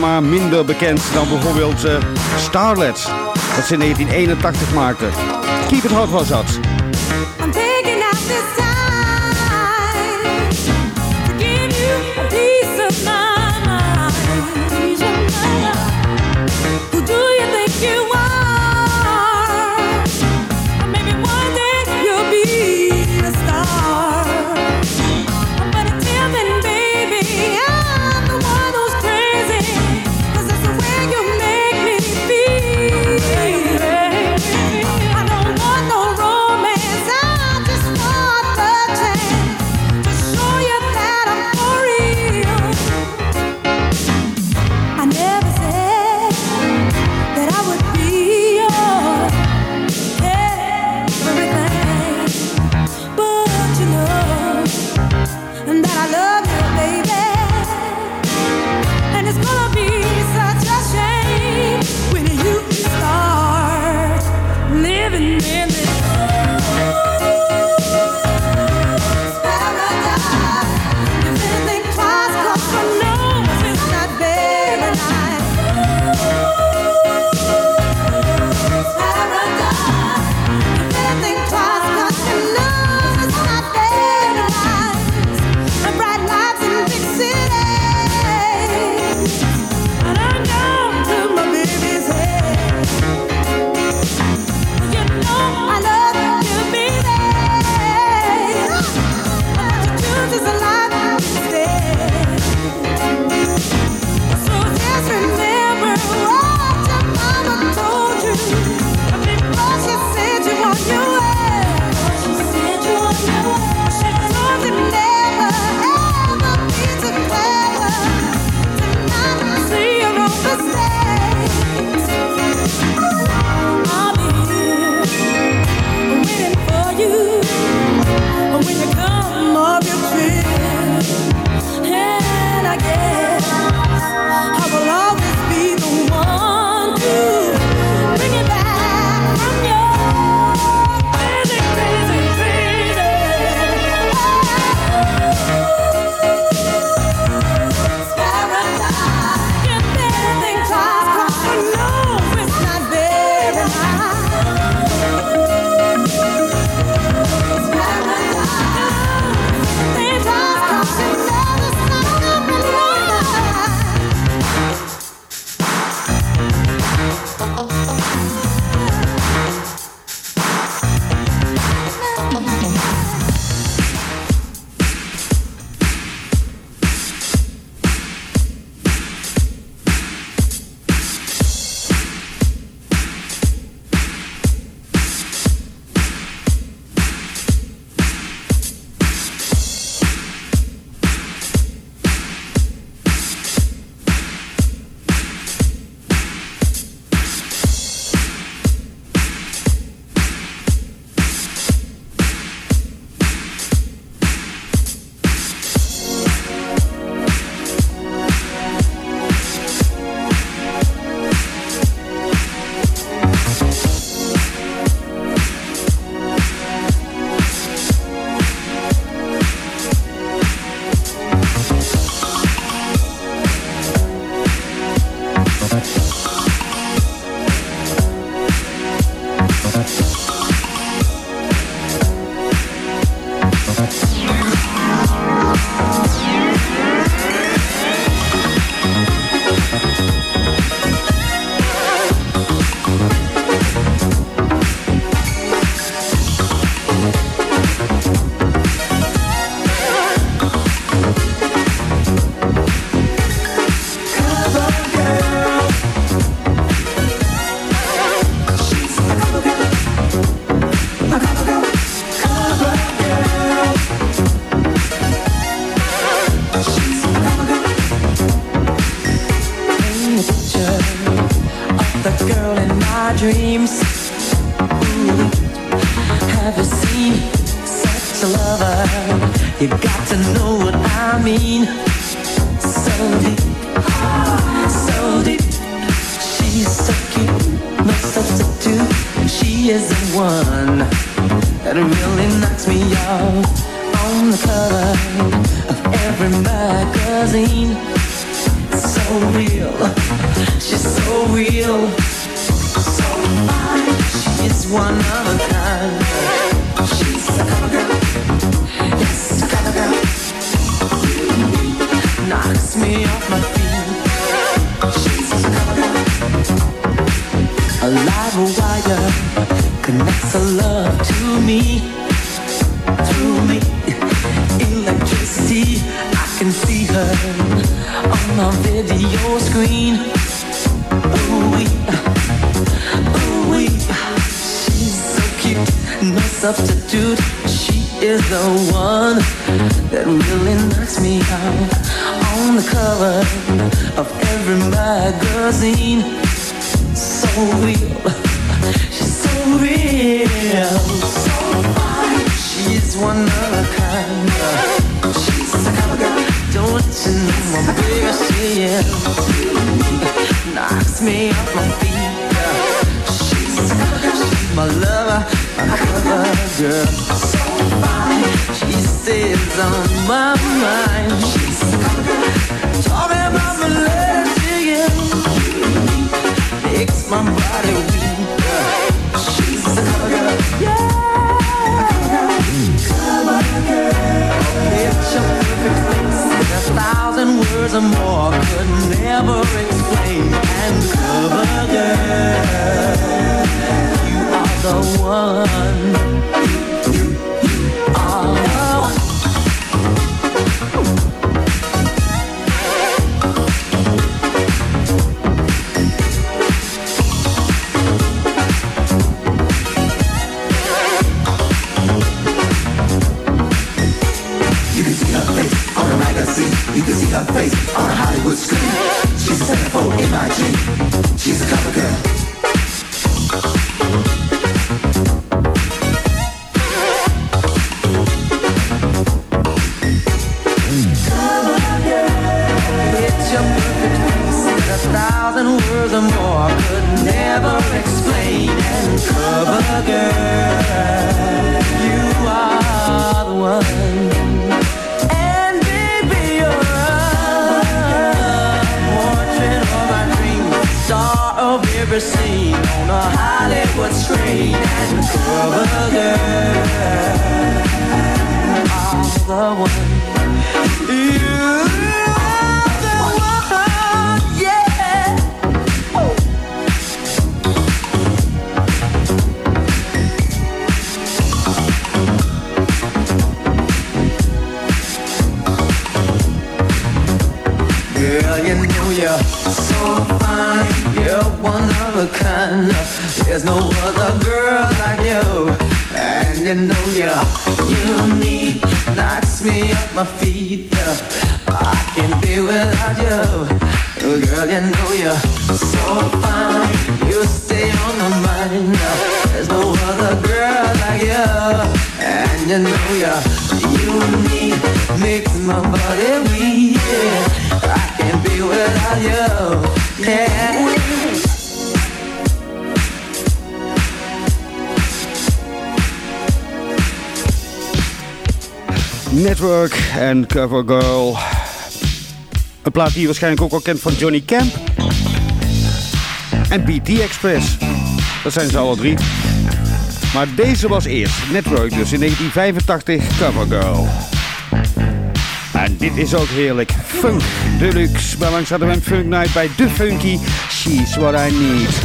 maar minder bekend dan bijvoorbeeld eh, uh, Starlet. Dat ze in 1981 maakte. Keep It Hot was dat. Substitute. She is the one that really knocks me out on the cover of every magazine so real. She's so real. She's one of a kind. She's a cover girl. Don't you know my baby? She is. Knocks me off my feet. My lover, my cover girl. So fine. She stays on my mind. She's. Talking about my love you makes my body weak. She's a cover girl. Yeah. Cover girl. Picture perfect face. A thousand words or more could never explain. And cover girl, the one. Die je waarschijnlijk ook al kent van Johnny Camp. En BT Express. Dat zijn ze alle drie. Maar deze was eerst. Network dus in 1985 Cover Girl. En dit is ook heerlijk. Funk Deluxe. Bij langs hadden we een Funk Night bij The Funky. She's What I Need.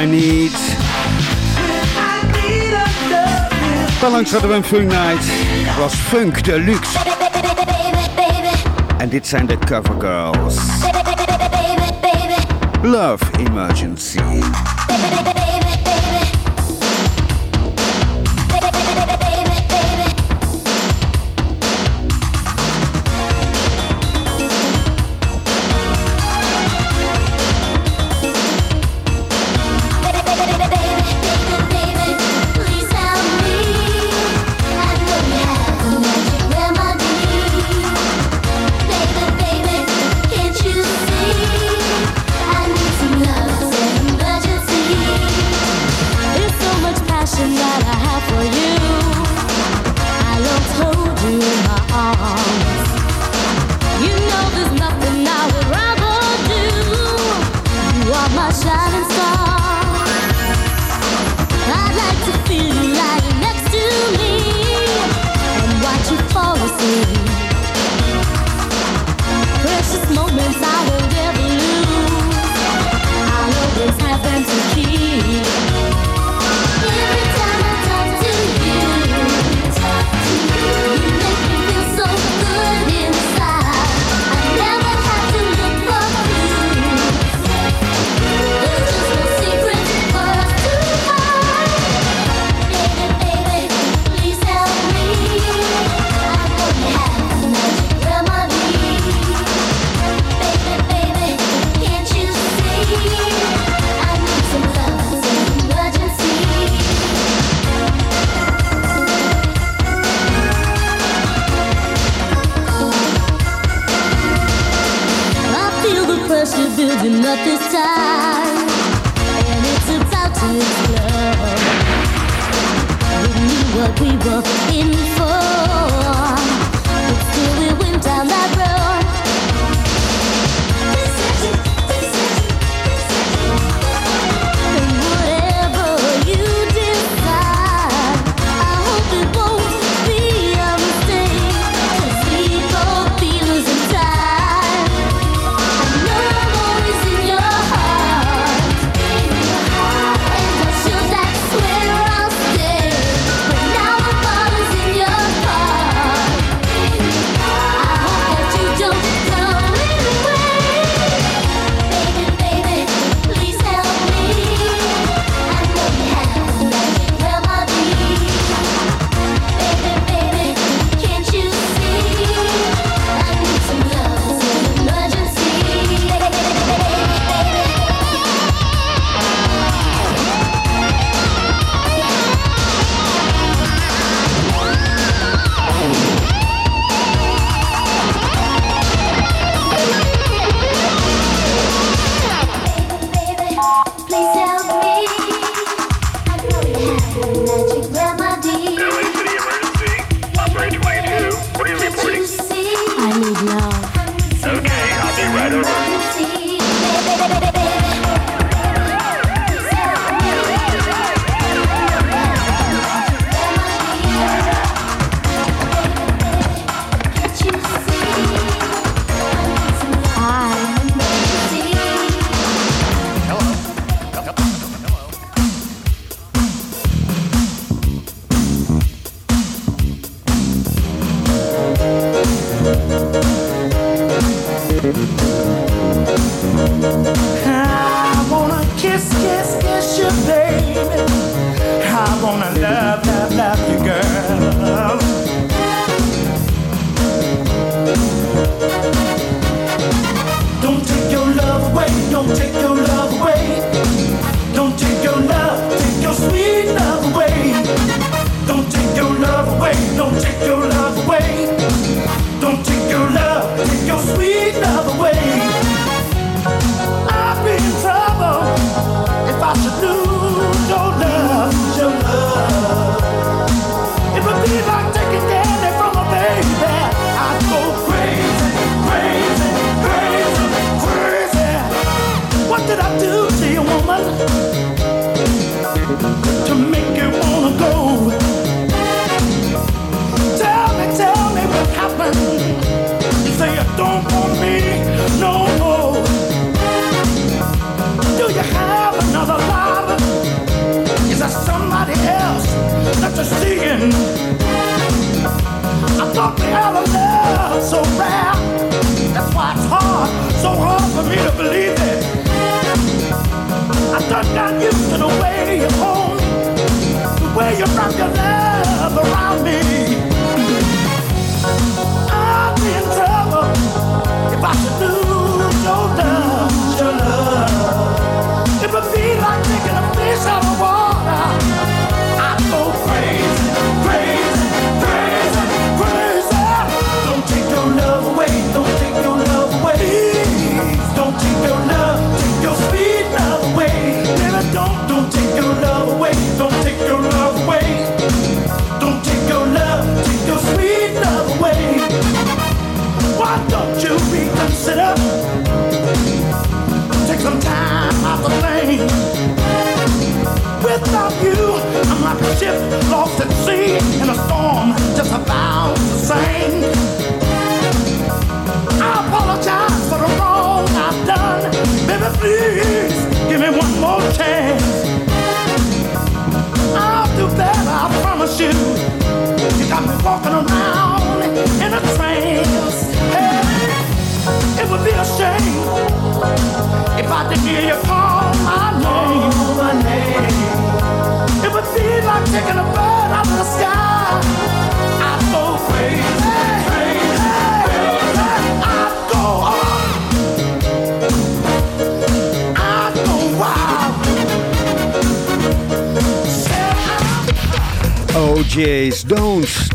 jij niet. Hadden we een Funk Night. Het was Funk Deluxe. En dit zijn de Cover Girls. Love Emergency.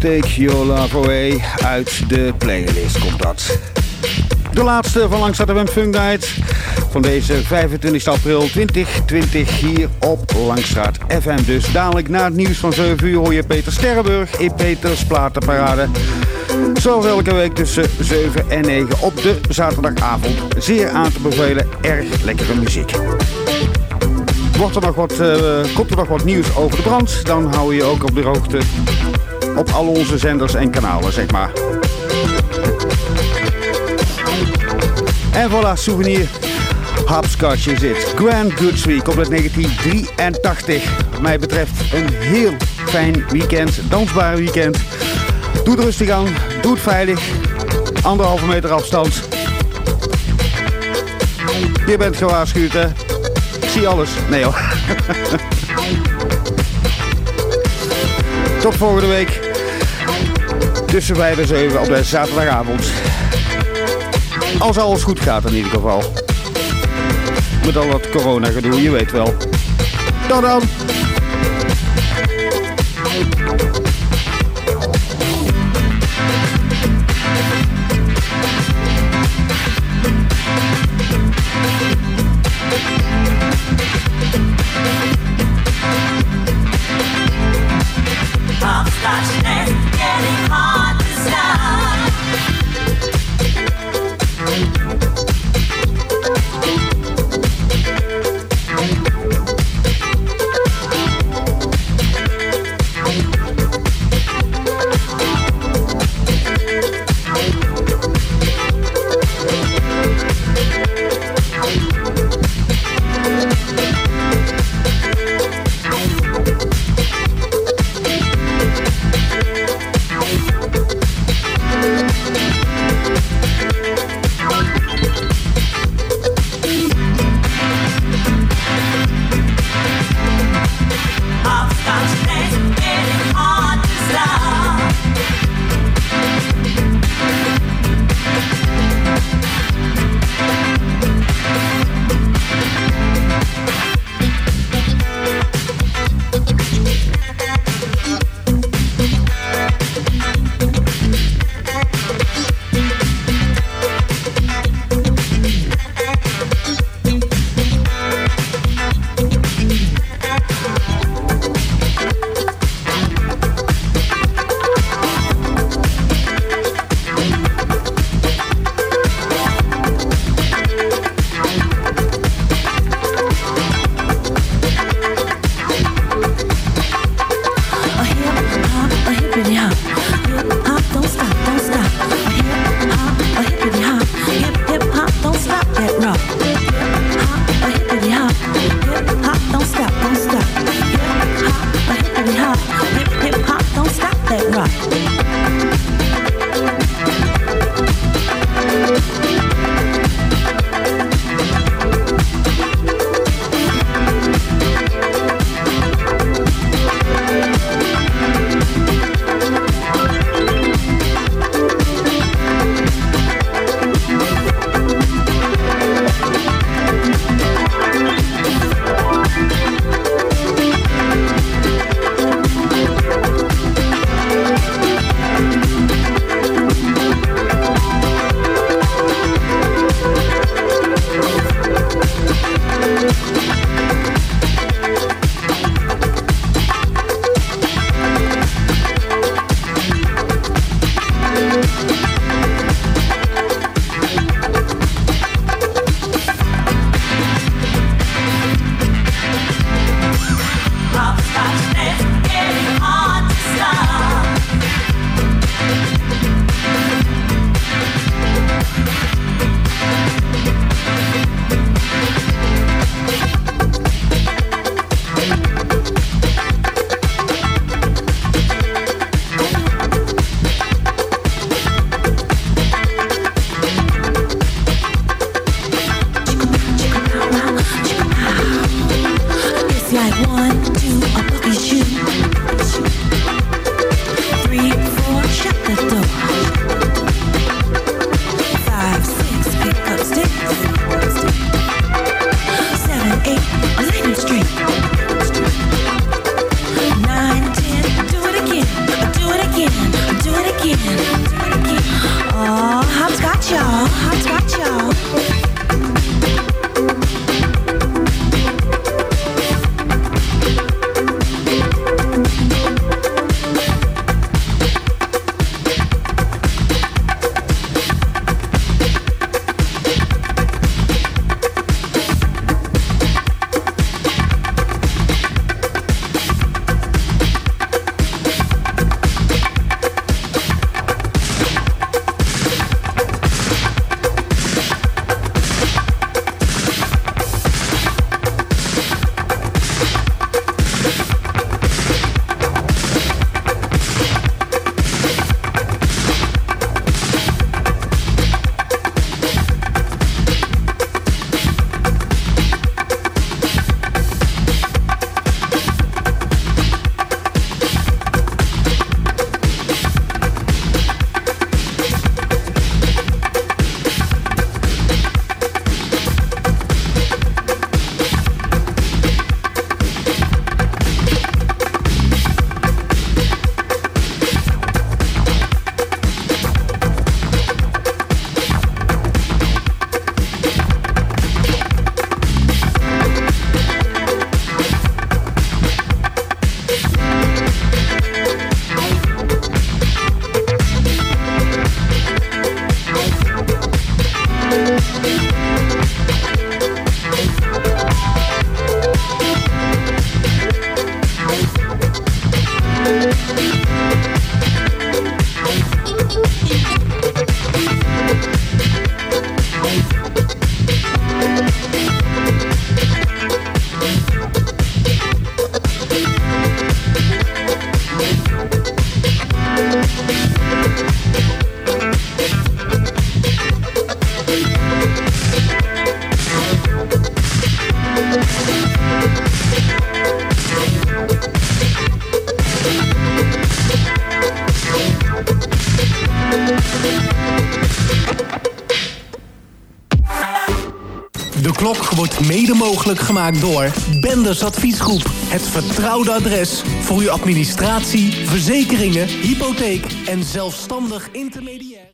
Take Away. Uit de playlist komt dat. De laatste van Langstraat FM Funk Night van deze 25 april 2020 hier op Langstraat FM. Dus dadelijk na het nieuws van 7 uur hoor je Peter Sterrenburg in Peters Platenparade. Zoals elke week tussen 7 en 9 op de zaterdagavond. Zeer aan te bevelen, erg lekkere muziek. Wordt er nog wat, eh, komt er nog wat nieuws over de brand, dan hou je ook op de hoogte op al onze zenders en kanalen, zeg maar. En voilà, souvenir. Hopscotch is het. Grand Goodsweek komt uit 1983. Wat mij betreft een heel fijn weekend, dansbaar weekend. Doe het rustig aan, doe het veilig. Anderhalve meter afstand. Je bent gewaarschuwd, hè? Ik zie alles. Nee hoor. Tot volgende week. Tussen 5 en 7 op de zaterdagavond. Als alles goed gaat in ieder geval. Met al dat corona gedoe, je weet wel. Tot dan! mede mogelijk gemaakt door Benders Adviesgroep. Het vertrouwde adres voor uw administratie, verzekeringen, hypotheek en zelfstandig intermediair.